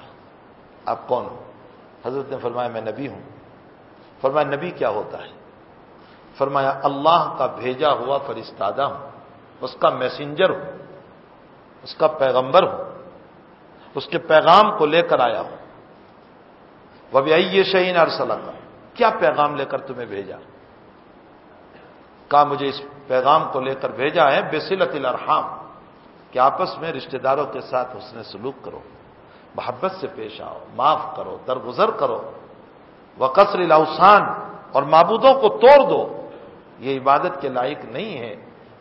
آپ کون ہو؟ حضرت نے فرمایا، میں نبی ہوں۔ فرمایا، نبی کیا ہوتا ہے؟ فرمایا، اللہ کا بھیجا ہوا فرستادہ ہوں، اس کا میسنجر ہوں، اس کا پیغمبر ہوں، اس کے پیغام کو لے کر آیا ہوں۔ وہ بھی آئیے شہین ارسلہ کا کیا پیغام لے کر تمہیں بھیجا؟ کہا مجھے اس پیغام کو لے کر بھیجا ہے بےسلت الرحام کہ آپس میں رشتہ داروں کے ساتھ اس نے سلوک کرو، محبت سے پیش آؤ، معاف کرو، درگزر کرو وہ قصر اور معبودوں کو توڑ دو۔ یہ عبادت کے لائق نہیں ہے،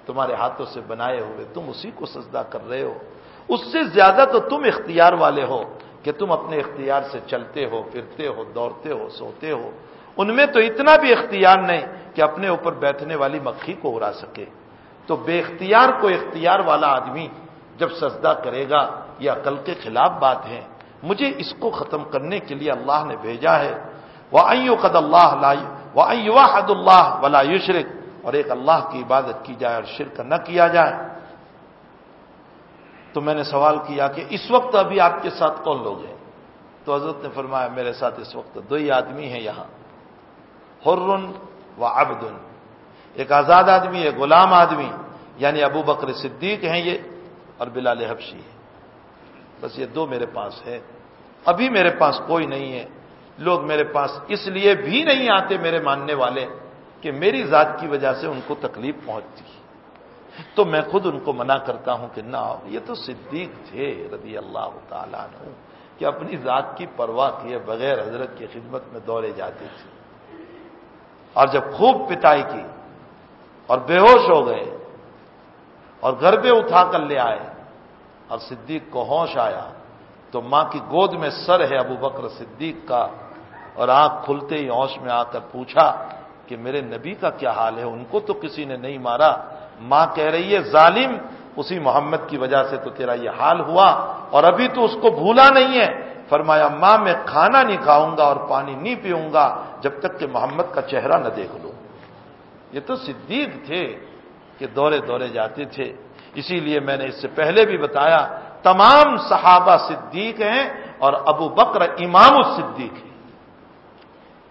تمہارے ہاتھوں سے بنائے ہوئے تم اسی کو سجدہ کر رہے ہو۔ اس سے زیادہ تو تم اختیار والے ہو، کہ تم اپنے اختیار سے چلتے ہو، پھرتے ہو، دوڑتے ہو، سوتے ہو ان میں تو اتنا بھی اختیار نہیں کہ اپنے اوپر بیٹھنے والی مکھی کو اڑا سکے۔ تو بے اختیار کو اختیار والا آدمی جب سجدہ کرے گا، یہ عقل کے خلاف بات ہے۔ مجھے اس کو ختم کرنے کے لیے اللہ نے بھیجا ہے۔ وہ قد اللہ وہ حد اللہ ولا یشرک اور ایک اللہ کی عبادت کی جائے اور شرک نہ کیا جائے۔ تو میں نے سوال کیا کہ اس وقت ابھی آپ کے ساتھ کون لوگ ہیں؟ تو حضرت نے فرمایا، میرے ساتھ اس وقت دو ہی آدمی ہیں یہاں۔ حرن و عبدن ایک آزاد آدمی ہے غلام آدمی یعنی ابو بکر صدیق ہیں یہ اور بلال حبشی ہے بس یہ دو میرے پاس ہے ابھی میرے پاس کوئی نہیں ہے. لوگ میرے پاس اس لیے بھی نہیں آتے میرے ماننے والے کہ میری ذات کی وجہ سے ان کو تکلیف پہنچتی. تو میں خود ان کو منع کرتا ہوں کہ نہ، یہ تو صدیق تھے رضی اللہ تعالیٰ عنہ، کہ اپنی ذات کی پرواہ کیے بغیر حضرت کی خدمت میں دوڑے جاتے تھے. اور جب خوب پٹائی کی اور بے ہوش ہو گئے اور گھر پہ اٹھا کر لے آئے اور صدیق کو ہوش آیا تو ماں کی گود میں سر ہے ابو بکر صدیق کا اور آنکھ کھلتے ہی ہوش میں آ کر پوچھا کہ میرے نبی کا کیا حال ہے؟ ان کو تو کسی نے نہیں مارا۔ ماں کہہ رہی ہے، ظالم، اسی محمد کی وجہ سے تو تیرا یہ حال ہوا اور ابھی تو اس کو بھولا نہیں ہے۔ فرمایا، ماں، میں کھانا نہیں کھاؤں گا اور پانی نہیں پیوں گا جب تک کہ محمد کا چہرہ نہ دیکھ لوں۔ یہ تو صدیق تھے کہ دورے دورے جاتے تھے۔ اسی لیے میں نے اس سے پہلے بھی بتایا، تمام صحابہ صدیق ہیں اور ابو بکر امام الصدیق ہے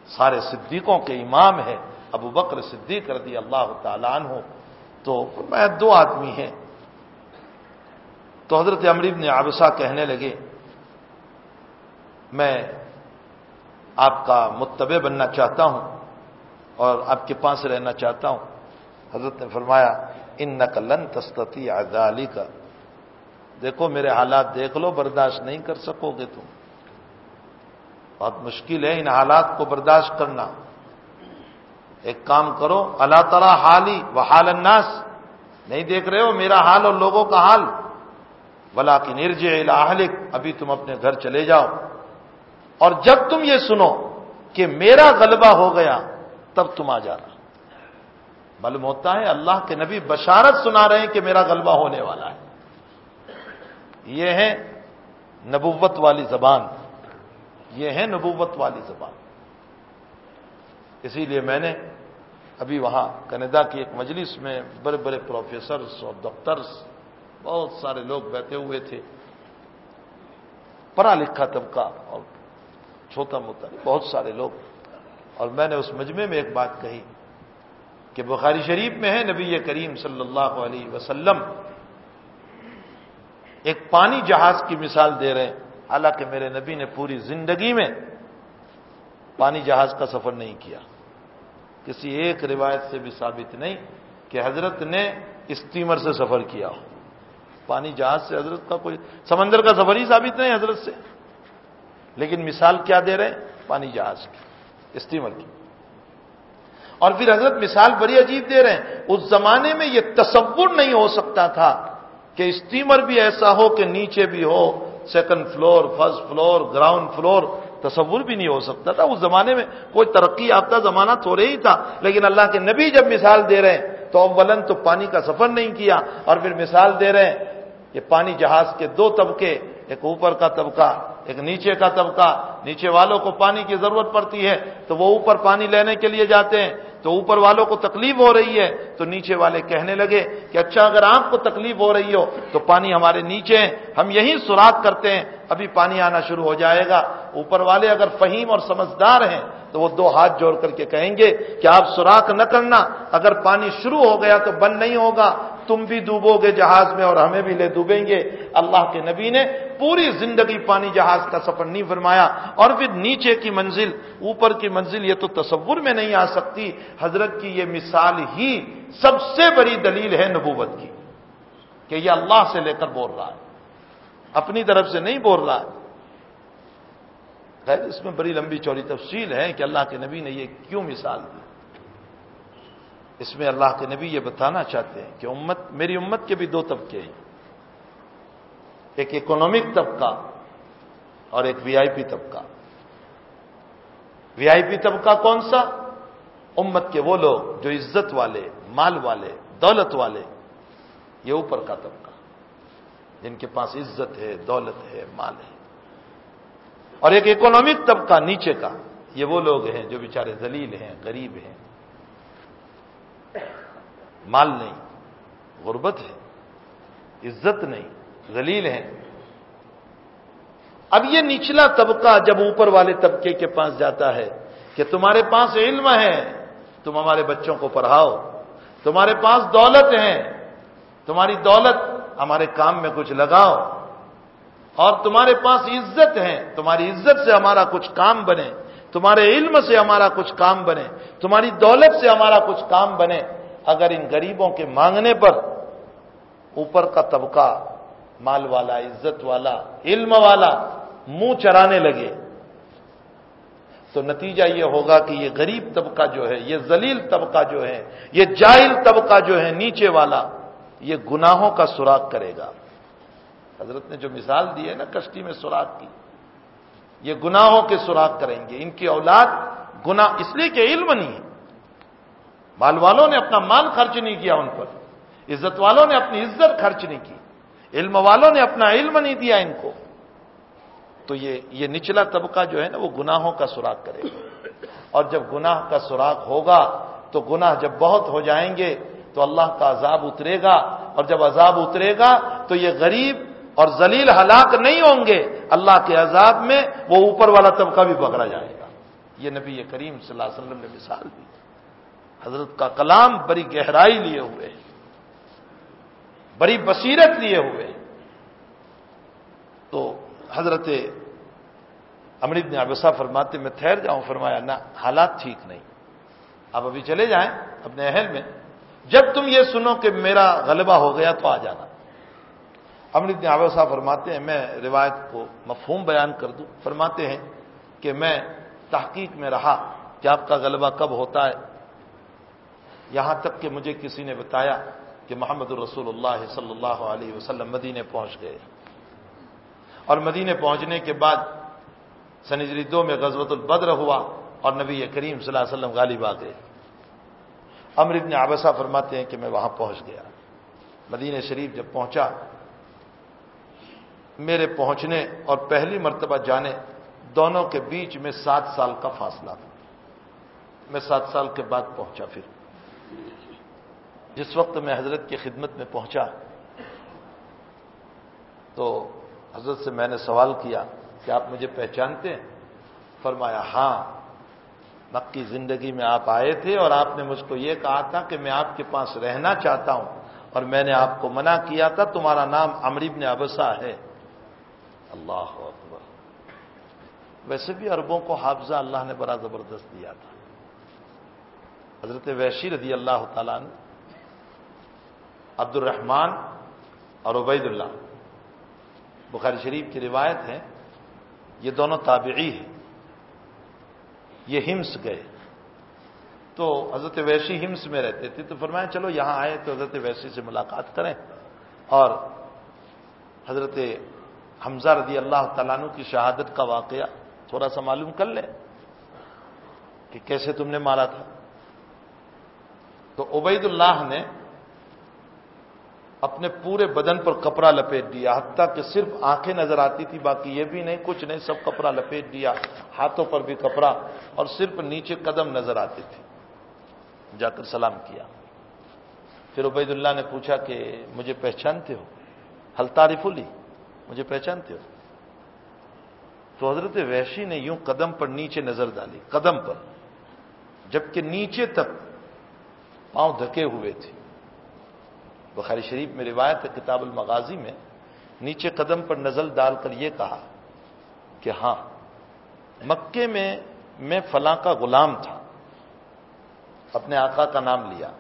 سارے صدیقوں کے امام ہے ابو بکر صدیق رضی اللہ تعالیٰ عنہ۔ تو میں دو آدمی ہیں۔ تو حضرت امریب نے آبسا کہنے لگے میں آپ کا متبع بننا چاہتا ہوں اور آپ کے پاس رہنا چاہتا ہوں۔ حضرت نے فرمایا ان نقلن تستتی ادالی کا دیکھو میرے حالات دیکھ لو، برداشت نہیں کر سکو گے تم۔ بہت مشکل ہے ان حالات کو برداشت کرنا۔ ایک کام کرو، اللہ تعالی حالی و حال الناس۔ نہیں دیکھ رہے ہو میرا حال اور لوگوں کا حال؟ بلا کی نرج الحلک ابھی تم اپنے گھر چلے جاؤ۔ اور جب تم یہ سنو کہ میرا غلبہ ہو گیا، تب تم آ جانا۔ معلوم ہوتا ہے، اللہ کے نبی بشارت سنا رہے ہیں کہ میرا غلبہ ہونے والا ہے۔ یہ ہے نبوت والی زبان۔ یہ ہے نبوت والی زبان۔ اسی لیے میں نے ابھی وہاں کینیڈا کی ایک مجلس میں بڑے بڑے پروفیسرس اور ڈاکٹرس بہت سارے لوگ بیٹھے ہوئے تھے۔ پڑھا لکھا طبقہ اور چھوٹا موٹا، بہت سارے لوگ۔ اور میں نے اس مجمع میں ایک بات کہی کہ بخاری شریف میں ہے نبی کریم صلی اللہ علیہ وسلم ایک پانی جہاز کی مثال دے رہے ہیں۔ حالانکہ میرے نبی نے پوری زندگی میں پانی جہاز کا سفر نہیں کیا۔ کسی ایک روایت سے بھی ثابت نہیں کہ حضرت نے اسٹیمر سے سفر کیا ہو۔ پانی جہاز سے حضرت کا کوئی، سمندر کا سفر ہی ثابت نہیں حضرت سے۔ لیکن مثال کیا دے رہے ہیں؟ پانی جہاز کی اسٹیمر کی۔ اور پھر حضرت مثال بڑی عجیب دے رہے ہیں۔ اس زمانے میں یہ تصور نہیں ہو سکتا تھا کہ اسٹیمر بھی ایسا ہو کہ نیچے بھی ہو second floor first floor ground floor تصور بھی نہیں ہو سکتا تھا۔ اس زمانے میں کوئی ترقی یافتہ زمانہ تھوڑے ہی تھا۔ لیکن اللہ کے نبی جب مثال دے رہے ہیں تو اولن تو پانی کا سفر نہیں کیا۔ اور پھر مثال دے رہے ہیں یہ پانی جہاز کے دو طبقے ایک اوپر کا طبقہ، ایک نیچے کا طبقہ، نیچے والوں کو پانی کی ضرورت پڑتی ہے، تو وہ اوپر پانی لینے کے لیے جاتے ہیں، تو اوپر والوں کو تکلیف ہو رہی ہے، تو نیچے والے کہنے لگے کہ اچھا اگر آپ کو تکلیف ہو رہی ہو، تو پانی ہمارے نیچے ہیں، ہم یہی سوراخ کرتے ہیں، ابھی پانی آنا شروع ہو جائے گا۔ اوپر والے اگر فہیم اور سمجھدار ہیں، تو وہ دو ہاتھ جوڑ کر کے کہیں گے کہ آپ سوراخ نہ کرنا، اگر پانی شروع ہو گیا تو بند نہیں ہوگا، تم بھی ڈوبو گے جہاز میں اور ہمیں بھی لے ڈوبیں گے۔ اللہ کے نبی نے پوری زندگی پانی جہاز کا سفر نہیں فرمایا اور پھر نیچے کی منزل، اوپر کی منزل یہ تو تصور میں نہیں آ سکتی۔ حضرت کی یہ مثال ہی سب سے بڑی دلیل ہے نبوت کی کہ یہ اللہ سے لے کر بول رہا ہے۔ اپنی طرف سے نہیں بول رہا ہے۔ خیر اس میں بڑی لمبی چوڑی تفصیل ہے کہ اللہ کے نبی نے یہ کیوں مثال دی۔ اس میں اللہ کے نبی یہ بتانا چاہتے ہیں کہ امت، میری امت کے بھی دو طبقے ہیں۔ ایک اکنامک طبقہ اور ایک وی آئی پی طبقہ۔ وی آئی پی طبقہ کون سا؟ امت کے وہ لوگ جو عزت والے، مال والے، دولت والے۔ یہ اوپر کا طبقہ۔ جن کے پاس عزت ہے، دولت ہے، مال ہے۔ اور ایک اکنامک طبقہ نیچے کا۔ یہ وہ لوگ ہیں جو بیچارے ذلیل ہیں، غریب ہیں۔ مال نہیں، غربت ہے۔ عزت نہیں۔ ذلیل ہیں۔ اب یہ نچلا طبقہ جب اوپر والے طبقے کے پاس جاتا ہے کہ تمہارے پاس علم ہے، تم ہمارے بچوں کو پڑھاؤ۔ تمہارے پاس دولت ہے، تمہاری دولت ہمارے کام میں کچھ لگاؤ۔ اور تمہارے پاس عزت ہے، تمہاری عزت سے ہمارا کچھ کام بنے۔ تمہارے علم سے ہمارا کچھ کام بنے۔ تمہاری دولت سے ہمارا کچھ کام بنے۔ اگر ان غریبوں کے مانگنے پر اوپر کا طبقہ مال والا، عزت والا، علم والا منہ چرانے لگے۔ تو نتیجہ یہ ہوگا کہ یہ غریب طبقہ جو ہے، یہ ذلیل طبقہ جو ہے، یہ جائل طبقہ جو ہے، نیچے والا، یہ گناہوں کا سراغ کرے گا۔ حضرت نے جو مثال دی ہے نا، کشتی میں سوراخ کی۔ یہ گناہوں کے سوراخ کریں گے۔ ان کی اولاد گنا اس لیے کہ علم نہیں ہے۔ مال والوں نے اپنا مال خرچ نہیں کیا ان پر۔ عزت والوں نے اپنی عزت خرچ نہیں کی۔ علم والوں نے اپنا علم نہیں دیا ان کو۔ تو یہ یہ نچلا طبقہ جو ہے نا، وہ گناہوں کا سراغ کرے گا۔ اور جب گناہ کا سراغ ہوگا، تو گناہ جب بہت ہو جائیں گے، تو اللہ کا عذاب اترے گا۔ اور جب عذاب اترے گا، تو یہ غریب اور ذلیل ہلاک نہیں ہوں گے۔ اللہ کے عذاب میں وہ اوپر والا طبقہ بھی پکڑا جائے گا۔ یہ نبی کریم صلی اللہ علیہ وسلم نے مثال دی۔ حضرت کا کلام بڑی گہرائی لیے ہوئے ہیں بڑی بصیرت لیے ہوئے۔ تو حضرت امرت نے ابسا فرماتے، میں ٹھہر جاؤں، فرمایا، نہ، حالات ٹھیک نہیں۔ آپ ابھی چلے جائیں اپنے اہل میں۔ جب تم یہ سنو کہ میرا غلبہ ہو گیا تو آ جانا۔ امرت نے آبسا فرماتے ہیں، میں روایت کو مفہوم بیان کر دوں۔ فرماتے ہیں کہ میں تحقیق میں رہا کہ آپ کا غلبہ کب ہوتا ہے۔ یہاں تک کہ مجھے کسی نے بتایا کہ محمد الرسول اللہ صلی اللہ علیہ وسلم مدینے پہنچ گئے۔ اور مدینے پہنچنے کے بعد سنجری دو میں غزوت البدر ہوا اور نبی کریم صلی اللہ علیہ وسلم غالب آ گئے۔ امر ابن آبسا فرماتے ہیں کہ میں وہاں پہنچ گیا۔ مدینہ شریف جب پہنچا، میرے پہنچنے اور پہلی مرتبہ جانے دونوں کے بیچ میں سات سال کا فاصلہ تھا۔ میں سات سال کے بعد پہنچا پھر۔ جس وقت میں حضرت کی خدمت میں پہنچا، تو حضرت سے میں نے سوال کیا، کہ آپ مجھے پہچانتے؟ ہیں فرمایا ہاں مکی زندگی میں آپ آئے تھے اور آپ نے مجھ کو یہ کہا تھا کہ میں آپ کے پاس رہنا چاہتا ہوں اور میں نے آپ کو منع کیا تھا، تمہارا نام امریب نے ابسا ہے۔ اللہ اکبر۔ ویسے بھی عربوں کو حافظہ اللہ نے بڑا زبردست دیا تھا۔ حضرت ویشی رضی اللہ تعالیٰ نے عبد الرحمان اور عبید اللہ بخاری شریف کی روایت ہے، یہ دونوں تابعی ہیں۔ یہ ہمس گئے۔ تو حضرت ویشی ہمس میں رہتے تھے، تو فرمایا چلو یہاں آئے تو حضرت ویشی سے ملاقات کریں۔ اور حضرت حمزہ رضی اللہ تعالیٰ کی شہادت کا واقعہ تھوڑا سا معلوم کر لیں کہ کیسے تم نے مارا تھا۔ تو عبید اللہ نے اپنے پورے بدن پر کپڑا لپیٹ دیا، حتیٰ کہ صرف آنکھیں نظر آتی تھی، باقی یہ بھی نہیں، کچھ نہیں، سب کپڑا لپیٹ دیا، ہاتھوں پر بھی کپڑا، اور صرف نیچے قدم نظر آتے تھے۔ جا کر سلام کیا۔ پھر عبید اللہ نے پوچھا کہ مجھے پہچانتے ہو؟ ہل تعریف لی، مجھے پہچانتے ہو۔ تو حضرت وحشی نے یوں قدم پر نیچے نظر ڈالی، قدم پر، جبکہ نیچے تک پاؤں دھکے ہوئے تھے۔ بخاری شریف میں روایت ہے کتاب المغازی میں، نیچے قدم پر نزل ڈال کر یہ کہا کہ ہاں مکے میں میں فلاں کا غلام تھا، اپنے آقا کا نام لیا۔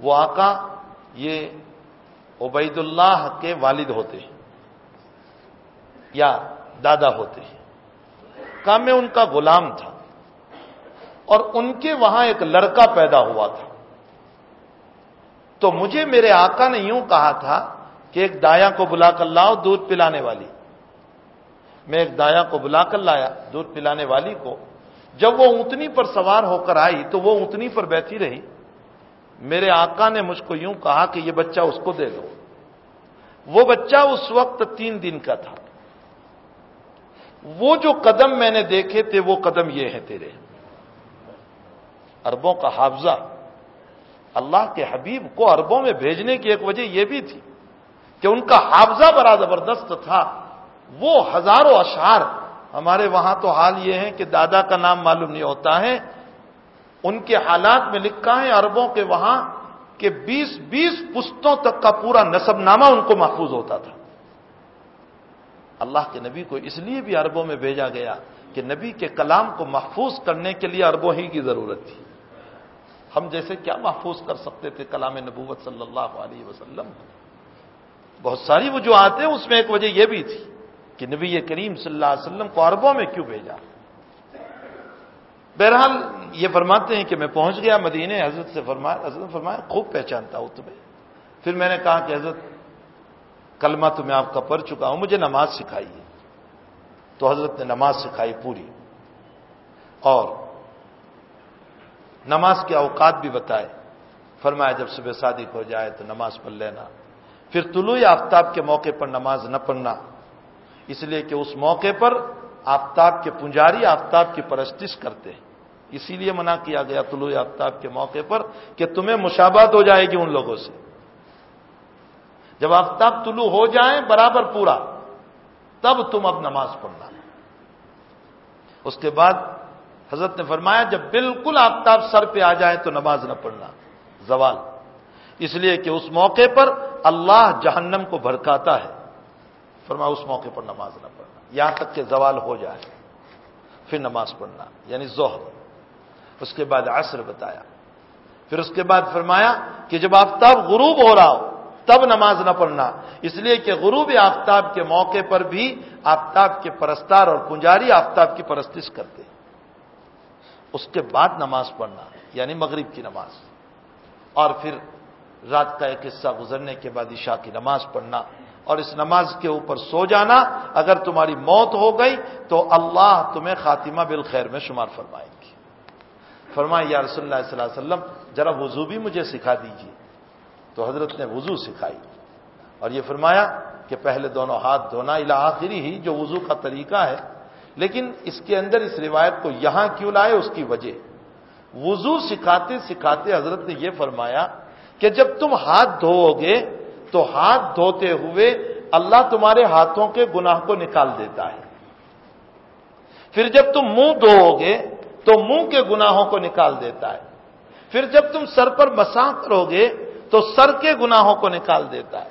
وہ آقا یہ عبید اللہ کے والد ہوتے ہیں یا دادا ہوتے ہیں۔ کہا میں ان کا غلام تھا اور ان کے وہاں ایک لڑکا پیدا ہوا تھا۔ تو مجھے میرے آقا نے یوں کہا تھا کہ ایک دایا کو بلا کر لاؤ دودھ پلانے والی۔ میں ایک دایا کو بلا کر لایا دودھ پلانے والی کو۔ جب وہ اونتنی پر سوار ہو کر آئی تو وہ اونتنی پر بیٹھی رہی۔ میرے آقا نے مجھ کو یوں کہا کہ یہ بچہ اس کو دے دو۔ وہ بچہ اس وقت تین دن کا تھا۔ وہ جو قدم میں نے دیکھے تھے وہ قدم یہ ہیں تیرے۔ اربوں کا حافظہ۔ اللہ کے حبیب کو اربوں میں بھیجنے کی ایک وجہ یہ بھی تھی کہ ان کا حافظہ بڑا زبردست تھا۔ وہ ہزاروں اشعار، ہمارے وہاں تو حال یہ ہے کہ دادا کا نام معلوم نہیں ہوتا ہے۔ ان کے حالات میں لکھا ہے اربوں کے وہاں کہ بیس بیس پستوں تک کا پورا نصب نامہ ان کو محفوظ ہوتا تھا۔ اللہ کے نبی کو اس لیے بھی اربوں میں بھیجا گیا کہ نبی کے کلام کو محفوظ کرنے کے لیے اربوں ہی کی ضرورت تھی۔ ہم جیسے کیا محفوظ کر سکتے تھے کلام نبوت صلی اللہ علیہ وسلم؟ بہت ساری وہ جو آتے ہیں اس میں ایک وجہ یہ بھی تھی کہ نبی کریم صلی اللہ علیہ وسلم کو عربوں میں کیوں بھیجا؟ بہرحال یہ فرماتے ہیں کہ میں پہنچ گیا مدینے حضرت سے فرمایا حضرت فرمایا، خوب پہچانتا ہوں تمہیں۔ پھر میں نے کہا کہ حضرت، کلمہ تو میں آپ کا پڑھ چکا ہوں، مجھے نماز سکھائی تو حضرت نے نماز سکھائی پوری۔ اور نماز کے اوقات بھی بتائے۔ فرمایا جب صبح صادق ہو جائے تو نماز پڑھ لینا۔ پھر طلوع آفتاب کے موقع پر نماز نہ پڑھنا۔ اس لیے کہ اس موقع پر آفتاب کے پنجاری آفتاب کی پرستش کرتے ہیں۔ اسی لیے منع کیا گیا طلوع آفتاب کے موقع پر کہ تمہیں مشابات ہو جائے گی ان لوگوں سے۔ جب آفتاب طلوع ہو جائیں برابر پورا، تب تم اب نماز پڑھنا۔ اس کے بعد حضرت نے فرمایا، جب بالکل آفتاب سر پہ آ جائے تو نماز نہ پڑھنا۔ زوال۔ اس لیے کہ اس موقع پر اللہ جہنم کو بھڑکاتا ہے۔ فرمایا، اس موقع پر نماز نہ پڑھنا۔ یہاں تک کہ زوال ہو جائے۔ پھر نماز پڑھنا یعنی ظہر اس کے بعد عصر بتایا۔ پھر اس کے بعد فرمایا کہ جب آفتاب غروب ہو رہا ہو، تب نماز نہ پڑھنا۔ اس لیے کہ غروب آفتاب کے موقع پر بھی آفتاب کے پرستار اور پنجاری آفتاب کی پرستش کرتے ہیں۔ اس کے بعد نماز پڑھنا یعنی مغرب کی نماز۔ اور پھر رات کا ایک حصہ گزرنے کے بعد عشاء کی نماز پڑھنا۔ اور اس نماز کے اوپر سو جانا، اگر تمہاری موت ہو گئی تو اللہ تمہیں خاتمہ بالخیر میں شمار فرمائیں گی۔ فرمائے، یا رسول اللہ صلی اللہ علیہ وسلم، ذرا وضو بھی مجھے سکھا دیجیے تو حضرت نے وضو سکھائی۔ اور یہ فرمایا کہ پہلے دونوں ہاتھ دھونا آخری ہی جو وضو کا طریقہ ہے لیکن اس کے اندر اس روایت کو یہاں کیوں لائے؟ اس کی وجہ۔ وضو سکھاتے سکھاتے حضرت نے یہ فرمایا کہ جب تم ہاتھ دھو گے تو ہاتھ دھوتے ہوئے اللہ تمہارے ہاتھوں کے گناہ کو نکال دیتا ہے۔ پھر جب تم منہ دھو گے تو منہ کے گناہوں کو نکال دیتا ہے۔ پھر جب تم سر پر مسا کرو گے تو سر کے گناہوں کو نکال دیتا ہے۔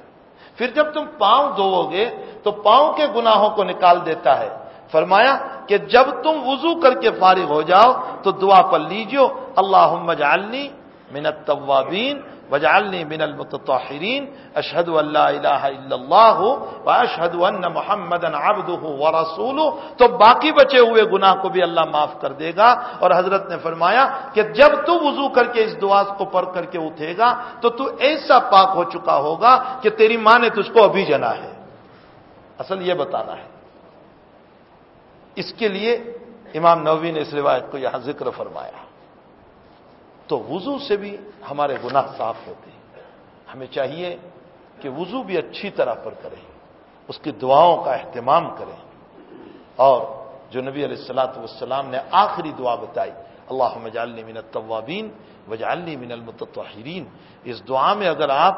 پھر جب تم پاؤں دھو گے تو پاؤں کے گناہوں کو نکال دیتا ہے۔ فرمایا کہ جب تم وضو کر کے فارغ ہو جاؤ تو دعا پر لیجیو اللہ جالنی منت طوابین وجعلنی من المتطہرین، اشہد اللہ الہ الا اللہ و اشہد ان محمد عبدہ و رسول تو باقی بچے ہوئے گناہ کو بھی اللہ معاف کر دے گا۔ اور حضرت نے فرمایا کہ جب تو وضو کر کے اس دعا کو پڑھ کر کے اٹھے گا تو تو ایسا پاک ہو چکا ہوگا کہ تیری ماں نے تجھ کو ابھی جنا ہے۔ اصل یہ بتانا ہے اس کے لیے امام نووی نے اس روایت کو یہاں ذکر فرمایا۔ تو وضو سے بھی ہمارے گناہ صاف ہوتے ہیں۔ ہمیں چاہیے کہ وضو بھی اچھی طرح پر کریں، اس کی دعاؤں کا اہتمام کریں۔ اور جو نبی علیہ السلاۃ والسلام نے آخری دعا بتائی اللہ مجالنی من الطوابین وجالنی من المتطہرین۔ اس دعا میں اگر آپ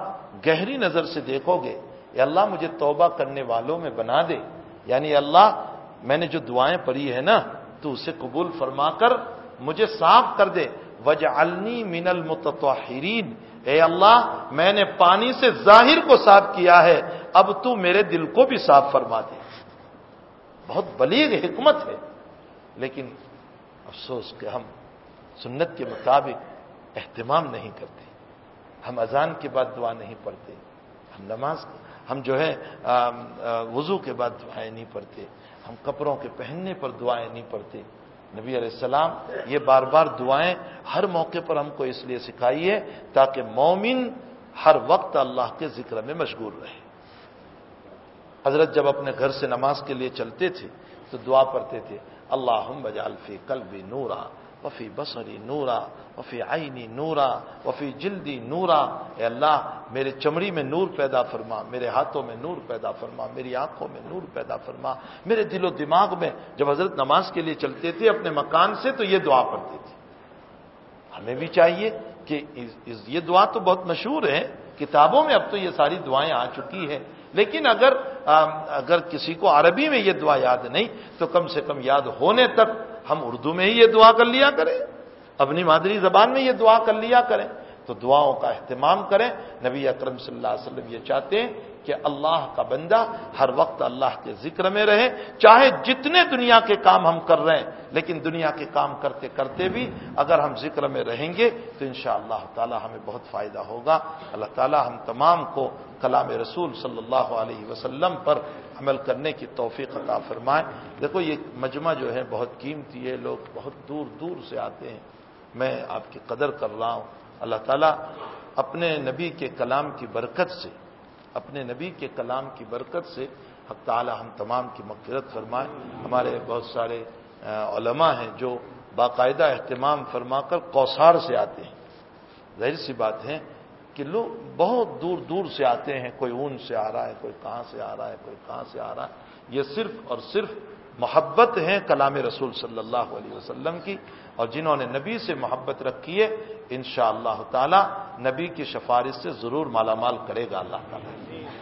گہری نظر سے دیکھو گے یا اللہ مجھے توبہ کرنے والوں میں بنا دے۔ یعنی اللہ میں نے جو دعائیں پڑھی ہے نا، تو اسے قبول فرما کر مجھے صاف کر دے۔ وجعلنی من المتطہرین اے اللہ، میں نے پانی سے ظاہر کو صاف کیا ہے۔ اب تو میرے دل کو بھی صاف فرما دے۔ بہت بلیغ حکمت ہے۔ لیکن افسوس کہ ہم سنت کے مطابق اہتمام نہیں کرتے۔ ہم اذان کے بعد دعا نہیں پڑھتے۔ ہم نماز، ہم جو ہے وضو کے بعد دعائیں نہیں پڑھتے۔ ہم کپڑوں کے پہننے پر دعائیں نہیں پڑھتے۔ نبی علیہ السلام یہ بار بار دعائیں ہر موقع پر ہم کو اس لیے سکھائی ہے تاکہ مومن ہر وقت اللہ کے ذکر میں مشغول رہے۔ حضرت جب اپنے گھر سے نماز کے لیے چلتے تھے تو دعا پڑھتے تھے اللہ بجال فی کل نورا وفی بصری نورا وفی آئینی نورا وفی جلدی نورا۔ اے اللہ، میرے چمڑی میں نور پیدا فرما، میرے ہاتھوں میں نور پیدا فرما، میری آنکھوں میں نور پیدا فرما۔ میرے دل و دماغ میں جب حضرت نماز کے لیے چلتے تھے اپنے مکان سے تو یہ دعا پڑھتے تھے۔ ہمیں بھی چاہیے کہ یہ دعا تو بہت مشہور ہے، کتابوں میں اب تو یہ ساری دعائیں آ چکی ہیں۔ لیکن اگر اگر کسی کو عربی میں یہ دعا یاد نہیں تو کم سے کم یاد ہونے تک ہم اردو میں ہی یہ دعا کر لیا کریں، اپنی مادری زبان میں یہ دعا کر لیا کریں۔ تو دعاؤں کا اہتمام کریں۔ نبی اکرم صلی اللہ علیہ وسلم یہ چاہتے ہیں کہ اللہ کا بندہ ہر وقت اللہ کے ذکر میں رہے۔ چاہے جتنے دنیا کے کام ہم کر رہے ہیں، لیکن دنیا کے کام کرتے کرتے بھی اگر ہم ذکر میں رہیں گے تو ان شاء اللہ تعالی ہمیں بہت فائدہ ہوگا۔ اللہ تعالی ہم تمام کو کلام رسول صلی اللہ علیہ وسلم پر عمل کرنے کی توفیق عطا فرمائے۔ دیکھو، یہ مجمع جو ہے بہت قیمتی ہے، لوگ بہت دور دور سے آتے ہیں۔ میں آپ کی قدر کر رہا ہوں۔ اللہ تعالیٰ اپنے نبی کے کلام کی برکت سے، اپنے نبی کے کلام کی برکت سے حق تعالی ہم تمام کی مغفرت فرمائے۔ ہمارے بہت سارے علماء ہیں جو باقاعدہ اہتمام فرما کر کوسار سے آتے ہیں۔ ظاہر سی بات ہے کہ لوگ بہت دور دور سے آتے ہیں، کوئی اون سے آ رہا ہے، کوئی کہاں سے آ رہا ہے، کوئی کہاں سے آ رہا ہے۔ یہ صرف اور صرف محبت ہے کلام رسول صلی اللہ علیہ وسلم کی، اور جنہوں نے نبی سے محبت رکھی ہے ان شاء اللہ تعالی نبی کی سفارش سے ضرور مالا مال کرے گا اللہ تعالیٰ۔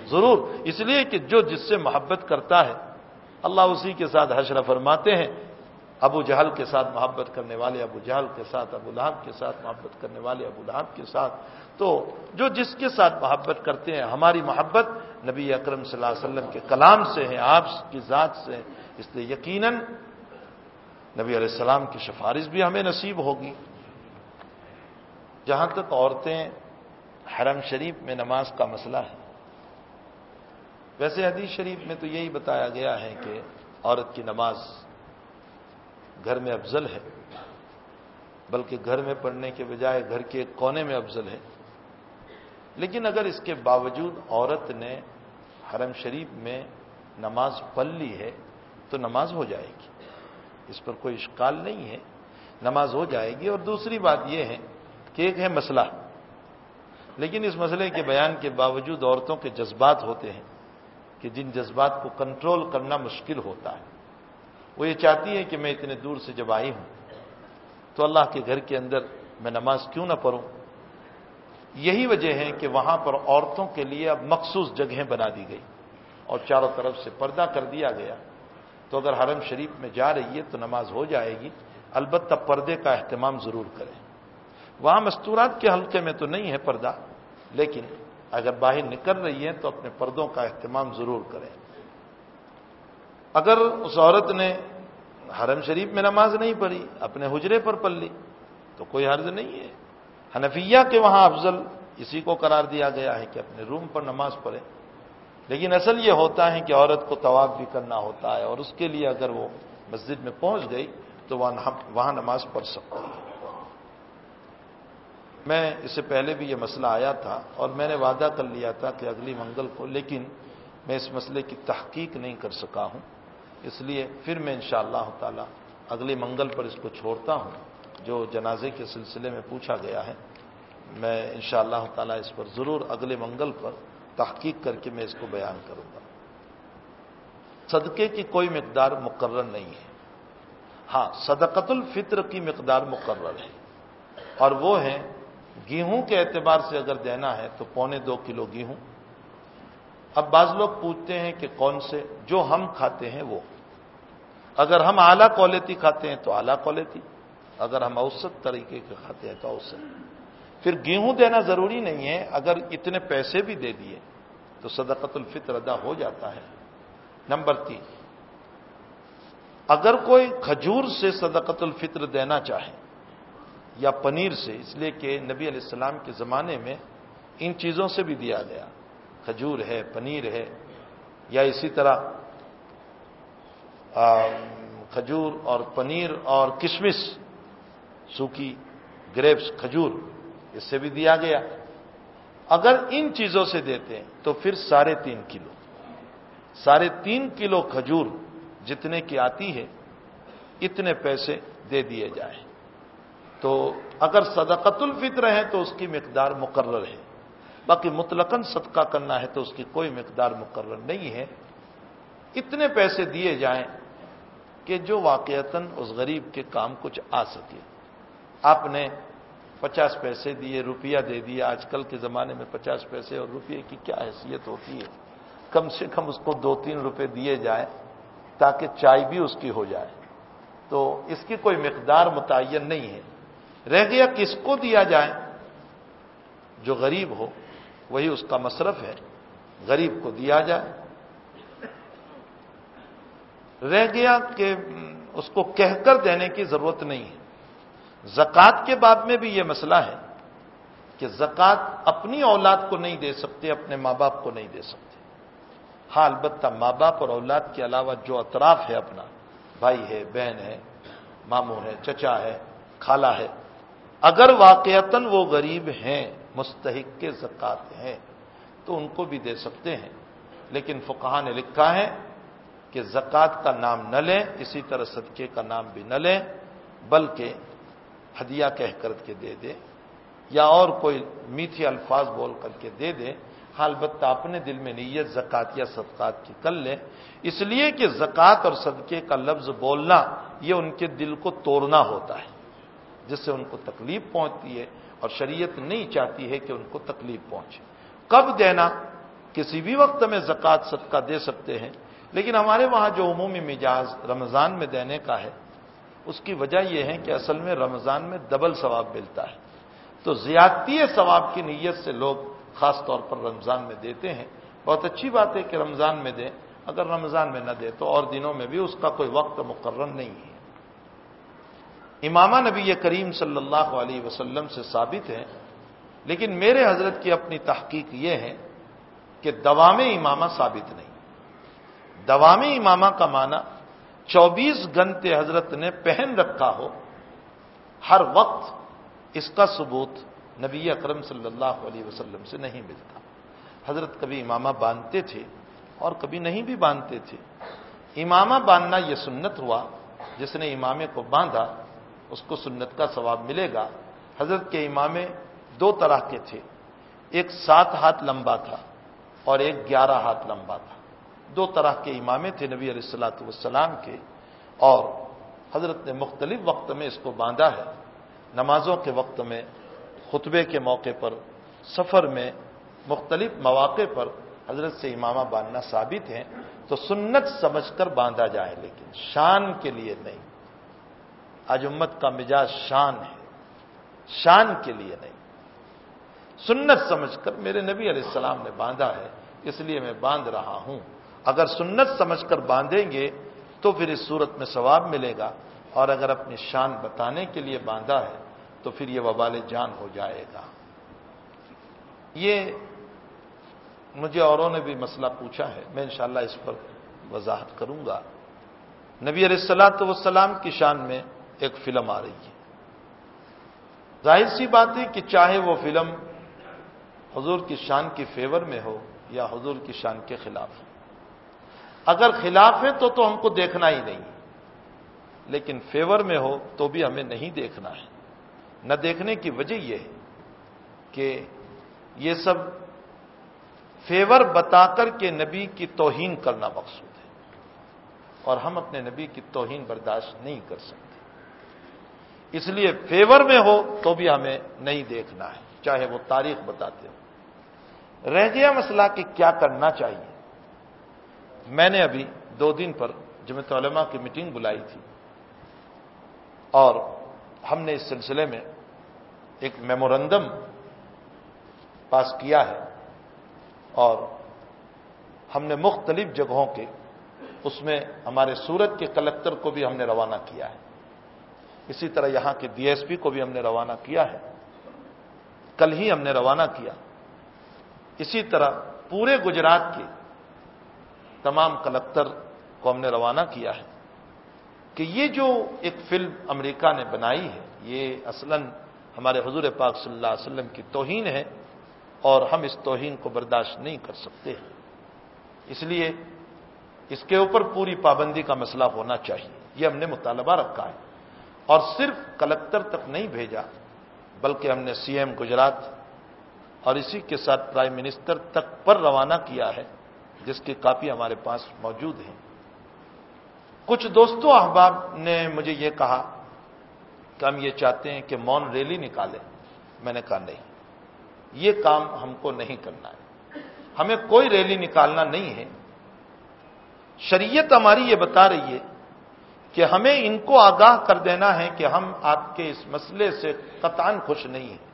ضرور۔ اس لیے کہ جو جس سے محبت کرتا ہے، اللہ اسی کے ساتھ حشر فرماتے ہیں ابو جہل کے ساتھ محبت کرنے والے، ابو جہل کے ساتھ، ابو لہب کے ساتھ محبت کرنے والے، ابو لہب کے ساتھ۔ تو جو جس کے ساتھ محبت کرتے ہیں، ہماری محبت نبی اکرم صلی اللہ علیہ وسلم کے کلام سے ہے، آپ کی ذات سے اس لیے یقیناً نبی علیہ السلام کی سفارش بھی ہمیں نصیب ہوگی۔ جہاں تک عورتیں حرم شریف میں نماز کا مسئلہ ہے۔ ویسے حدیث شریف میں تو یہی بتایا گیا ہے کہ عورت کی نماز گھر میں افضل ہے، بلکہ گھر میں پڑھنے کے بجائے گھر کے کونے میں افضل ہے۔ لیکن اگر اس کے باوجود عورت نے حرم شریف میں نماز پڑھ لی ہے، تو نماز ہو جائے گی۔ اس پر کوئی اشکال نہیں ہے، نماز ہو جائے گی۔ اور دوسری بات یہ ہے کہ ایک ہے مسئلہ۔ لیکن اس مسئلے کے بیان کے باوجود عورتوں کے جذبات ہوتے ہیں کہ جن جذبات کو کنٹرول کرنا مشکل ہوتا ہے۔ وہ یہ چاہتی ہے کہ میں اتنے دور سے جب آئی ہوں تو اللہ کے گھر کے اندر میں نماز کیوں نہ پڑھوں؟ یہی وجہ ہے کہ وہاں پر عورتوں کے لیے اب مخصوص جگہیں بنا دی گئی اور چاروں طرف سے پردہ کر دیا گیا۔ تو اگر حرم شریف میں جا رہی ہے تو نماز ہو جائے گی۔ البتہ پردے کا اہتمام ضرور کریں۔ وہاں مستورات کے حلقے میں تو نہیں ہے پردہ، لیکن اگر باہر نکل رہی ہے تو اپنے پردوں کا اہتمام ضرور کریں۔ اگر اس عورت نے حرم شریف میں نماز نہیں پڑھی، اپنے حجرے پر پڑھ لی، تو کوئی حرض نہیں ہے۔ حنفیہ کے وہاں افضل اسی کو قرار دیا گیا ہے کہ اپنے روم پر نماز پڑھے۔ لیکن اصل یہ ہوتا ہے کہ عورت کو طواف بھی کرنا ہوتا ہے اور اس کے لیے اگر وہ مسجد میں پہنچ گئی، تو وہاں نماز پڑھ سکتی ہے۔ میں اس سے پہلے بھی یہ مسئلہ آیا تھا اور میں نے وعدہ کر لیا تھا کہ اگلی منگل کو، لیکن میں اس مسئلے کی تحقیق نہیں کر سکا ہوں۔ اس لیے پھر میں انشاءاللہ اللہ تعالی اگلی منگل پر اس کو چھوڑتا ہوں، جو جنازے کے سلسلے میں پوچھا گیا ہے، میں انشاءاللہ اللہ تعالی اس پر ضرور اگلے منگل پر تحقیق کر کے میں اس کو بیان کروں گا۔ صدقے کی کوئی مقدار مقرر نہیں ہے۔ ہاں صدقت الفطر کی مقدار مقرر ہے۔ اور وہ ہے، گیہوں کے اعتبار سے اگر دینا ہے تو پونے دو کلو گیہوں اب بعض لوگ پوچھتے ہیں کہ کون سے جو ہم کھاتے ہیں وہ۔ اگر ہم اعلیٰ کوالٹی کھاتے ہیں تو اعلیٰ کوالٹی اگر ہم اوسط طریقے کے کھاتے ہیں تو اوسط۔ پھر گیہوں دینا ضروری نہیں ہے، اگر اتنے پیسے بھی دے دیے تو صدقت الفطر ادا ہو جاتا ہے۔ نمبر تین، اگر کوئی کھجور سے صدقت الفطر دینا چاہے یا پنیر سے، اس لیے کہ نبی علیہ السلام کے زمانے میں ان چیزوں سے بھی دیا گیا۔ کھجور ہے، پنیر ہے، یا اسی طرح کھجور اور پنیر اور کشمش، سوکھی گریپس، کھجور، اس سے بھی دیا گیا۔ اگر ان چیزوں سے دیتے ہیں تو پھر ساڑھے تین کلو۔ ساڑھے تین کلو کھجور جتنے کی آتی ہے، اتنے پیسے دے دیے جائیں۔ تو اگر صدقت الفطر ہے تو اس کی مقدار مقرر ہے۔ باقی مطلقاً صدقہ کرنا ہے تو اس کی کوئی مقدار مقرر نہیں ہے۔ اتنے پیسے دیے جائیں کہ جو واقعتاً اس غریب کے کام کچھ آ سکے۔ آپ نے پچاس پیسے دیے، روپیہ دے دیا آج کل کے زمانے میں پچاس پیسے اور روپیے کی کیا حیثیت ہوتی ہے؟ کم سے کم اس کو دو تین روپے دیے جائیں تاکہ چائے بھی اس کی ہو جائے۔ تو اس کی کوئی مقدار متعین نہیں ہے۔ رہ گیا کس کو دیا جائے جو غریب ہو۔ وہی اس کا مصرف ہے۔ غریب کو دیا جائے۔ رہ گیا کہ اس کو کہہ کر دینے کی ضرورت نہیں ہے۔ زکوٰۃ کے بعد میں بھی یہ مسئلہ ہے کہ زکوٰۃ اپنی اولاد کو نہیں دے سکتے، اپنے ماں باپ کو نہیں دے سکتے۔ ہاں البتہ ماں باپ اور اولاد کے علاوہ جو اطراف ہے اپنا، بھائی ہے، بہن ہے، ماموں ہے، چچا ہے، خالہ ہے، اگر واقعتاً وہ غریب ہیں مستحق کے زکات ہیں، تو ان کو بھی دے سکتے ہیں۔ لیکن فقہ نے لکھا ہے کہ زکوٰۃ کا نام نہ لیں، اسی طرح صدقے کا نام بھی نہ لیں، بلکہ ہدیہ کہہ کر کے دے دے، یا اور کوئی میٹھے الفاظ بول کر کے دے دے۔ البتہ اپنے دل میں نیت زکات یا صدقات کی کر لیں۔ اس لیے کہ زکوٰۃ اور صدقے کا لفظ بولنا، یہ ان کے دل کو توڑنا ہوتا ہے، جس سے ان کو تکلیف پہنچتی ہے۔ اور شریعت نہیں چاہتی ہے کہ ان کو تکلیف پہنچے۔ کب دینا، کسی بھی وقت میں زکوٰۃ، صدقہ دے سکتے ہیں، لیکن ہمارے وہاں جو عمومی مزاج رمضان میں دینے کا ہے، اس کی وجہ یہ ہے کہ اصل میں رمضان میں ڈبل ثواب ملتا ہے۔ تو زیادتی ثواب کی نیت سے لوگ خاص طور پر رمضان میں دیتے ہیں۔ بہت اچھی بات ہے کہ رمضان میں دیں، اگر رمضان میں نہ دے تو اور دنوں میں بھی اس کا کوئی وقت مقرر نہیں ہے۔ امامہ نبی کریم صلی اللہ علیہ وسلم سے ثابت ہے لیکن میرے حضرت کی اپنی تحقیق یہ ہے کہ دوام امامہ ثابت نہیں۔ دوام امامہ کا معنی چوبیس گھنٹے حضرت نے پہن رکھا ہو، ہر وقت اس کا ثبوت نبی اکرم صلی اللہ علیہ وسلم سے نہیں ملتا۔ حضرت کبھی امامہ باندھتے تھے اور کبھی نہیں بھی باندھتے تھے۔ امامہ باندھنا یہ سنت ہوا، جس نے امامے کو باندھا اس کو سنت کا ثواب ملے گا۔ حضرت کے امامے دو طرح کے تھے۔ ایک سات ہاتھ لمبا تھا اور ایک گیارہ ہاتھ لمبا تھا۔ دو طرح کے امامے تھے نبی علیہ السلاۃ والسلام کے۔ اور حضرت نے مختلف وقت میں اس کو باندھا ہے۔ نمازوں کے وقت میں، خطبے کے موقع پر، سفر میں مختلف مواقع پر حضرت سے امامہ باندھنا ثابت ہے تو سنت سمجھ کر باندھا جائے، لیکن شان کے لیے نہیں۔ آج امت کا مزاج شان ہے۔ شان کے لیے نہیں۔ سنت سمجھ کر میرے نبی علیہ السلام نے باندھا ہے، اس لیے میں باندھ رہا ہوں۔ اگر سنت سمجھ کر باندھیں گے تو پھر اس صورت میں ثواب ملے گا۔ اور اگر اپنی شان بتانے کے لیے باندھا ہے تو پھر یہ وبال جان ہو جائے گا۔ یہ مجھے اوروں نے بھی مسئلہ پوچھا ہے، میں انشاءاللہ اس پر وضاحت کروں گا۔ نبی علیہ السلاۃ وسلام کی شان میں ایک فلم آ رہی ہے۔ ظاہر سی بات ہے کہ چاہے وہ فلم حضور کی شان کی فیور میں ہو یا حضور کی شان کے خلاف ہو۔ اگر خلاف ہے تو تو ہم کو دیکھنا ہی نہیں۔ لیکن فیور میں ہو تو بھی ہمیں نہیں دیکھنا ہے۔ نہ دیکھنے کی وجہ یہ ہے کہ یہ سب فیور بتا کر کے نبی کی توہین کرنا مقصود ہے۔ اور ہم اپنے نبی کی توہین برداشت نہیں کر سکتے۔ اس لیے فیور میں ہو تو بھی ہمیں نہیں دیکھنا ہے، چاہے وہ تاریخ بتاتے ہو رہ گیا مسئلہ کہ کیا کرنا چاہیے۔ میں نے ابھی دو دن پر جمعیت علماء کی میٹنگ بلائی تھی۔ اور ہم نے اس سلسلے میں ایک میمورندم پاس کیا ہے۔ اور ہم نے مختلف جگہوں کے، اس میں ہمارے سورت کے کلکٹر کو بھی ہم نے روانہ کیا ہے۔ اسی طرح یہاں کے ڈی ایس پی کو بھی ہم نے روانہ کیا ہے۔ کل ہی ہم نے روانہ کیا۔ اسی طرح پورے گجرات کے تمام کلکٹر کو ہم نے روانہ کیا ہے۔ کہ یہ جو ایک فلم امریکہ نے بنائی ہے، یہ اصلاً ہمارے حضور پاک صلی اللہ علیہ وسلم کی توہین ہے اور ہم اس توہین کو برداشت نہیں کر سکتے۔ اس لیے اس کے اوپر پوری پابندی کا مسئلہ ہونا چاہیے۔ یہ ہم نے مطالبہ رکھا ہے۔ اور صرف کلکٹر تک نہیں بھیجا، بلکہ ہم نے سی ایم گجرات اور اسی کے ساتھ پرائم منسٹر تک پر روانہ کیا ہے، جس کی کاپی ہمارے پاس موجود ہے کچھ دوستوں احباب نے مجھے یہ کہا کہ ہم یہ چاہتے ہیں کہ مون ریلی نکالیں۔ میں نے کہا نہیں، یہ کام ہم کو نہیں کرنا ہے۔ ہمیں کوئی ریلی نکالنا نہیں ہے۔ شریعت ہماری یہ بتا رہی ہے کہ ہمیں ان کو آگاہ کر دینا ہے کہ ہم آپ کے اس مسئلے سے قطان خوش نہیں ہیں۔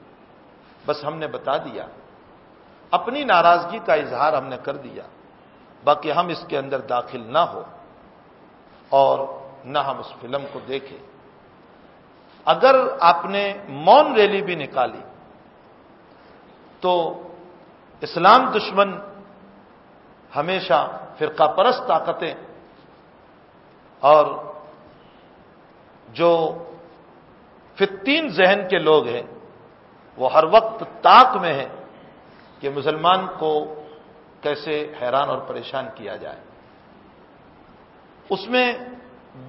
بس ہم نے بتا دیا۔ اپنی ناراضگی کا اظہار ہم نے کر دیا۔ باقی ہم اس کے اندر داخل نہ ہو اور نہ ہم اس فلم کو دیکھیں۔ اگر آپ نے مون ریلی بھی نکالی تو اسلام دشمن ہمیشہ فرقہ پرست طاقتیں اور جو فتین ذہن کے لوگ ہیں، وہ ہر وقت طاق میں ہیں کہ مسلمان کو کیسے حیران اور پریشان کیا جائے۔ اس میں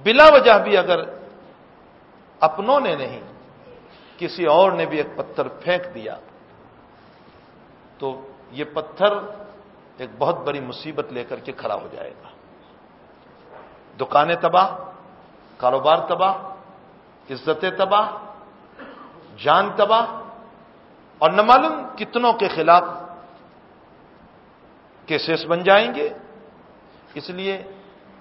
بلا وجہ بھی اگر اپنوں نے نہیں، کسی اور نے بھی ایک پتھر پھینک دیا، تو یہ پتھر ایک بہت بڑی مصیبت لے کر کے کھڑا ہو جائے گا۔ دکانیں تباہ، کاروبار تباہ عزت تباہ، جان تباہ، اور نہ معلوم کتنوں کے خلاف کیسز بن جائیں گے۔ اس لیے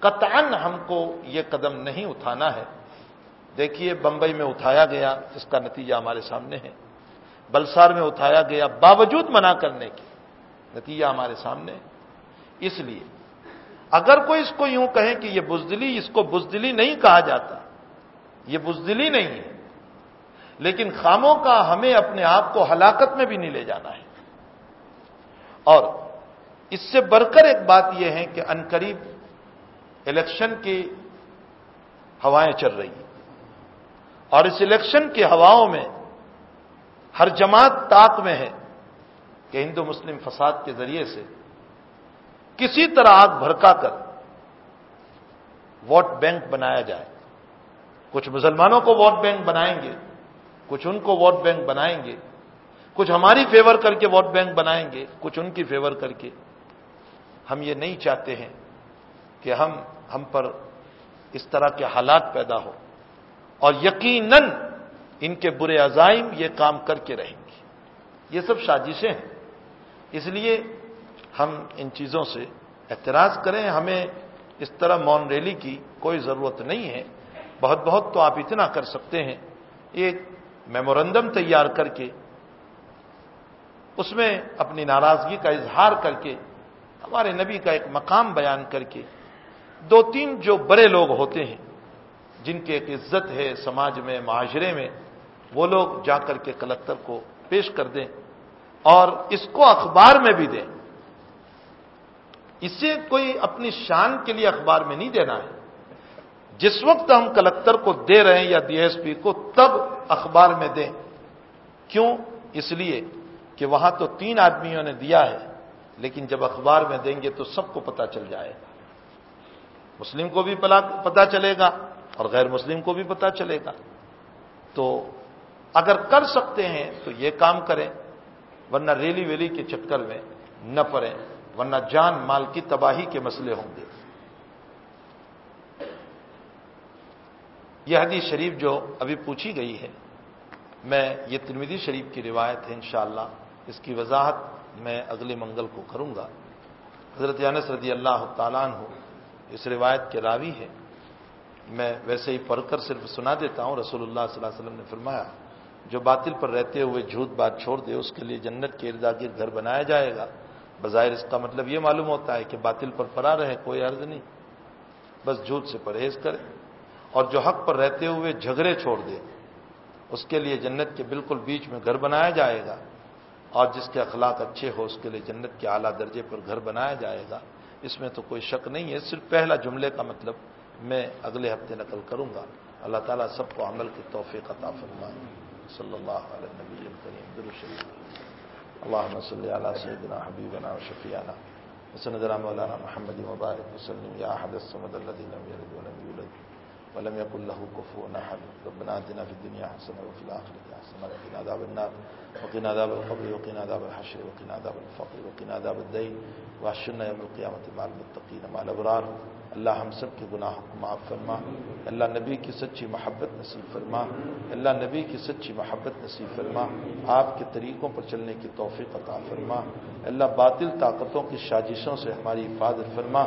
قطعاً ہم کو یہ قدم نہیں اٹھانا ہے۔ دیکھیے بمبئی میں اٹھایا گیا اس کا نتیجہ ہمارے سامنے ہے۔ بلسار میں اٹھایا گیا، باوجود منع کرنے کے نتیجہ ہمارے سامنے اس لیے اگر کوئی اس کو یوں کہے کہ یہ بزدلی، اس کو بزدلی نہیں کہا جاتا یہ بزدلی نہیں ہے۔ لیکن خاموں کا ہمیں اپنے آپ کو ہلاکت میں بھی نہیں لے جانا ہے۔ اور اس سے بڑھ کر ایک بات یہ ہے کہ انقریب الیکشن کی ہوائیں چل رہی ہیں۔ اور اس الیکشن کی ہواؤں میں ہر جماعت طاق میں ہے کہ ہندو مسلم فساد کے ذریعے سے کسی طرح آگ بھڑکا کر ووٹ بینک بنایا جائے۔ کچھ مسلمانوں کو ووٹ بینک بنائیں گے، کچھ ان کو ووٹ بینک بنائیں گے، کچھ ہماری فیور کر کے ووٹ بینک بنائیں گے، کچھ ان کی فیور کر کے۔ ہم یہ نہیں چاہتے ہیں کہ ہم ہم پر اس طرح کے حالات پیدا ہو اور یقیناً ان کے برے عزائم یہ کام کر کے رہیں گے۔ یہ سب سازشیں ہیں۔ اس لیے ہم ان چیزوں سے اعتراض کریں، ہمیں اس طرح مون ریلی کی کوئی ضرورت نہیں ہے۔ بہت بہت تو آپ اتنا کر سکتے ہیں۔ ایک میمورندم تیار کر کے، اس میں اپنی ناراضگی کا اظہار کر کے، ہمارے نبی کا ایک مقام بیان کر کے، دو تین جو بڑے لوگ ہوتے ہیں، جن کی ایک عزت ہے سماج میں، معاشرے میں، وہ لوگ جا کر کے کلکٹر کو پیش کر دیں اور اس کو اخبار میں بھی دیں۔ اسے کوئی اپنی شان کے لیے اخبار میں نہیں دینا ہے۔ جس وقت ہم کلکٹر کو دے رہے ہیں یا ڈی ایس پی کو، تب اخبار میں دیں۔ کیوں؟ اس لیے کہ وہاں تو تین آدمیوں نے دیا ہے، لیکن جب اخبار میں دیں گے تو سب کو پتا چل جائے گا۔ مسلم کو بھی پتا چلے گا اور غیر مسلم کو بھی پتا چلے گا۔ تو اگر کر سکتے ہیں تو یہ کام کریں، ورنہ ریلی ویلی کے چکر میں نہ پڑیں، ورنہ جان مال کی تباہی کے مسئلے ہوں گے۔ یہ حدیث شریف جو ابھی پوچھی گئی ہے، میں یہ ترمیدی شریف کی روایت ہے انشاءاللہ، اس کی وضاحت میں اگلے منگل کو کروں گا۔ حضرت انس رضی اللہ تعالیٰ ہو اس روایت کے راوی ہے میں ویسے ہی پڑھ کر صرف سنا دیتا ہوں، رسول اللہ صلی اللہ علیہ وسلم نے فرمایا، جو باطل پر رہتے ہوئے جھوٹ بات چھوڑ دے، اس کے لیے جنت کے اردا گرد گھر بنایا جائے گا۔ بظاہر اس کا مطلب یہ معلوم ہوتا ہے کہ باطل پر پڑا رہے، کوئی عرض نہیں۔ بس جھوٹ سے پرہیز کرے اور جو حق پر رہتے ہوئے جھگڑے چھوڑ دے، اس کے لیے جنت کے بالکل بیچ میں گھر بنایا جائے گا۔ اور جس کے اخلاق اچھے ہو اس کے لیے جنت کے اعلیٰ درجے پر گھر بنایا جائے گا۔ اس میں تو کوئی شک نہیں ہے، صرف پہلا جملے کا مطلب میں اگلے ہفتے نقل کروں گا۔ اللہ تعالیٰ سب کو عمل کی توفیق عطا فرمائے۔ صلی اللہ علیہ نبی اللهم صل على سيدنا حبيبنا وشفيعنا وسندنا مولانا محمد مبارك وسلم يا احد الصمد الذي لم يلد ولم ولم يكن له كفوا احد ربنا اتنا في الدنيا حسنه وفي الاخره حسنه وقنا عذاب النار. وقنا عذاب القبر، وقنا عذاب الحشر، وقنا عذاب الفقر، وقنا عذاب الدين. واحشرنا يوم القيامه مع المتقين، مع الابرار اللہ ہم سب کے گناہوں کو معاف فرما. اللہ نبی کی سچی محبت نصیب فرما. اللہ نبی کی سچی محبت نصیب فرما. آپ کے طریقوں پر چلنے کی توفیق عطا فرما. اللہ باطل طاقتوں کی سازشوں سے ہماری حفاظت فرما.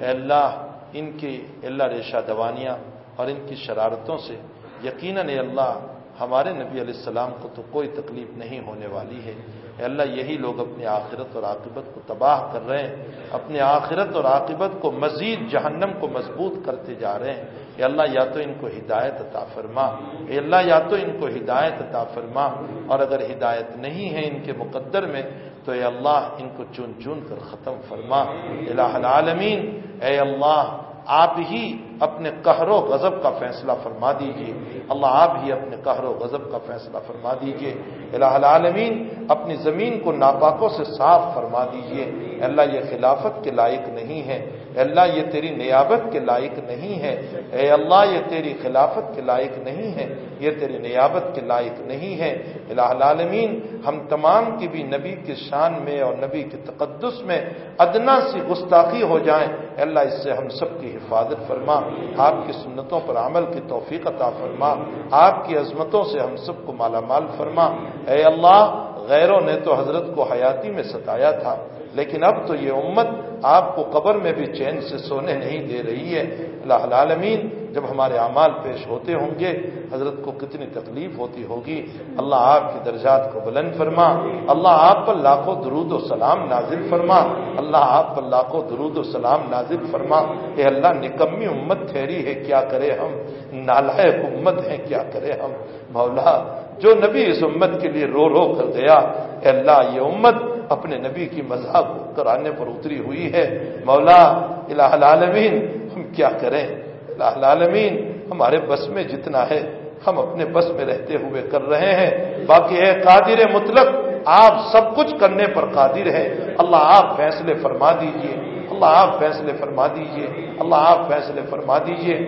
اے اللہ، ان کی اللہ ریشہ دوانیاں اور ان کی شرارتوں سے یقیناً اللہ ہمارے نبی علیہ السلام کو تو کوئی تکلیف نہیں ہونے والی ہے۔ اے اللہ یہی لوگ اپنی آخرت اور عاقبت کو تباہ کر رہے ہیں۔ اپنے آخرت اور عاقبت کو مزید جہنم کو مضبوط کرتے جا رہے ہیں۔ اے اللہ یا تو ان کو ہدایت عطا فرما۔ اے اللہ یا تو ان کو ہدایت عطا فرما۔ اور اگر ہدایت نہیں ہے ان کے مقدر میں تو اے اللہ ان کو چن چن کر ختم فرما۔ الہ العالمین، اے اللہ آپ ہی اپنے قہر و غضب کا فیصلہ فرما دیجیے اللہ آپ ہی اپنے قہر و غضب کا فیصلہ فرما دیجیے الہ العالمین، اپنی زمین کو ناپاکوں سے صاف فرما دیجیے اللہ یہ خلافت کے لائق نہیں ہے۔ اللہ یہ تیری نیابت کے لائق نہیں ہے۔ اے اللہ، یہ تیری خلافت کے لائق نہیں ہے۔ یہ تیری نیابت کے لائق نہیں ہے۔ الہ العالمین، ہم تمام کی بھی نبی کے شان میں اور نبی کے تقدس میں ادنا سی گستاخی ہو جائیں۔ اللہ، اس سے ہم سب کی حفاظت فرما۔ آپ کی سنتوں پر عمل کی توفیق عطا فرما۔ آپ کی عظمتوں سے ہم سب کو مالا مال فرما۔ اے اللہ غیروں نے تو حضرت کو حیاتی میں ستایا تھا، لیکن اب تو یہ امت آپ کو قبر میں بھی چین سے سونے نہیں دے رہی ہے۔ اللہ العالمین، جب ہمارے اعمال پیش ہوتے ہوں گے، حضرت کو کتنی تکلیف ہوتی ہوگی۔ اللہ آپ کی درجات کو بلند فرما۔ اللہ آپ پر لاکھوں درود و سلام نازل فرما۔ اللہ آپ پر لاکھوں درود و سلام نازل فرما۔ اے اللہ، نکمی امت ٹھہری ہے، کیا کرے ہم؟ نالائق امت ہے کیا کرے ہم؟ مولا، جو نبی اس امت کے لیے رو رو کر گیا، اے اللہ، یہ امت اپنے نبی کی مذہب کرانے پر اتری ہوئی ہے۔ مولا، الہ العالمین، ہم کیا کریں؟ الہ العالمین، ہمارے بس میں جتنا ہے، ہم اپنے بس میں رہتے ہوئے کر رہے ہیں۔ باقی ہے، قادر مطلق، آپ سب کچھ کرنے پر قادر ہے اللہ، آپ فیصلے فرما دیجیے۔ اللہ، آپ فیصلے فرما دیجیے۔ اللہ، آپ فیصلے فرما دیجیے۔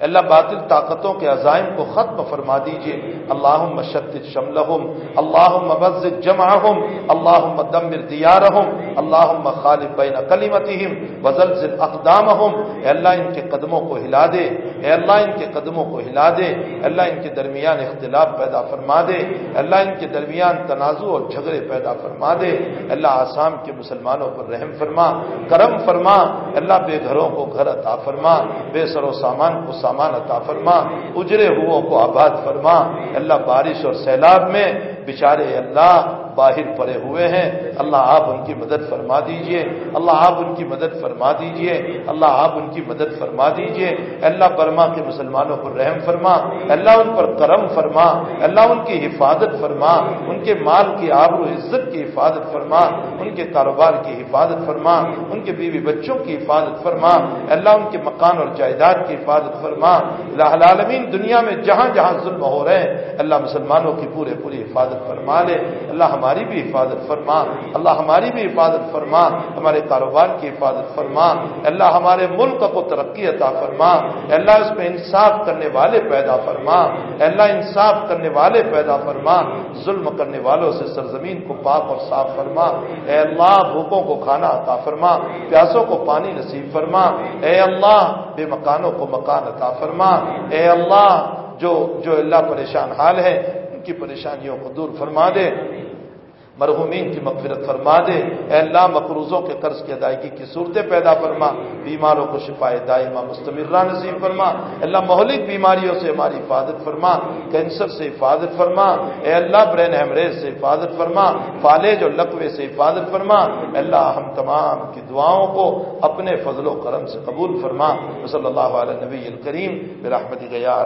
اللہ باطل طاقتوں کے عزائم کو ختم فرما دیجیے اللہ مشت شملہم اللہ مبز جمعہم اللہ دمر دیارہم اللہ خالب بین کلیمتہم وزلزل اقدامہم۔ اے اللہ ان کے قدموں کو ہلا دے۔ اے اللہ ان کے قدموں کو ہلا دے، اللہ ان کے درمیان اختلاف پیدا فرما دے، اللہ ان کے درمیان تنازع اور جھگڑے پیدا فرما دے۔ اللہ آسام کے مسلمانوں پر رحم فرما، کرم فرما۔ اللہ بے گھروں کو گھر عطا فرما، بے سر و سامان کو سامان عطا فرما۔ اجرے ہو کو آباد فرما۔ اللہ بارش اور سیلاب میں، بچارے اللہ باہر پڑے ہوئے ہیں۔ اللہ آپ ان کی مدد فرما دیجیے۔ اللہ آپ ان کی مدد فرما دیجیے۔ اللہ آپ ان کی مدد فرما دیجیے۔ اللہ برما کے مسلمانوں پر رحم فرما۔ اللہ ان پر کرم فرما۔ اللہ ان کی حفاظت فرما۔ ان کے مال کی آبر و عزت کی حفاظت فرما۔ ان کے کاروبار کی حفاظت فرما۔ ان کے بیوی بچوں کی حفاظت فرما۔ اللہ ان کے مکان اور جائیداد کی حفاظت فرما۔ اللہ العالمین، دنیا میں جہاں جہاں ظلم ہو رہے ہیں، اللہ مسلمانوں کی پورے پوری حفاظت فرما لے۔ اللہ ہماری بھی حفاظت فرما۔ اللہ ہماری بھی حفاظت فرما۔ ہمارے کاروبار کی حفاظت فرما۔ اللہ ہمارے ملک کو ترقی عطا فرما۔ اللہ اس میں انصاف کرنے والے پیدا فرما۔ اللہ انصاف کرنے والے پیدا فرما۔ ظلم کرنے والوں سے سرزمین کو پاک اور صاف فرما۔ اے اللہ، بھوکوں کو کھانا عطا فرما۔ پیاسوں کو پانی نصیب فرما۔ اے اللہ، بے مکانوں کو مکان عطا فرما۔ اے اللہ، جو جو اللہ پریشان حال ہے، ان کی پریشانیوں کو دور فرما دے۔ مرحومین کی مغفرت فرما دے۔ اے اللہ، مقروضوں کے قرض کی ادائیگی کی صورتیں پیدا فرما۔ بیماروں کو شفا دائمہ مستمرہ نصیب فرما۔ اللہ، مہلک بیماریوں سے ہماری حفاظت فرما۔ کینسر سے حفاظت فرما۔ اے اللہ، برین ہیمریج سے حفاظت فرما۔ فالج اور لقوے سے حفاظت فرما۔ اللہ، ہم تمام کی دعاؤں کو اپنے فضل و کرم سے قبول فرما۔ صلی اللہ علیہ نبی الکریم برحمت گیا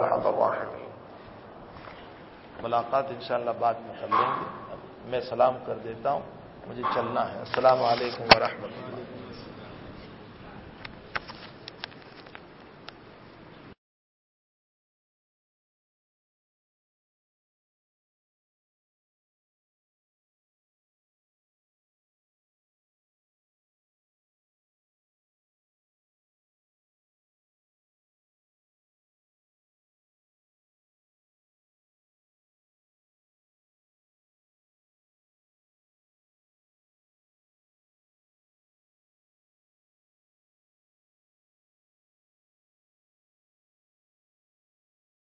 ملاقات انشاءاللہ بعد میں کر لیں گے۔ میں سلام کر دیتا ہوں مجھے چلنا ہے۔ السلام علیکم ورحمۃ اللہ۔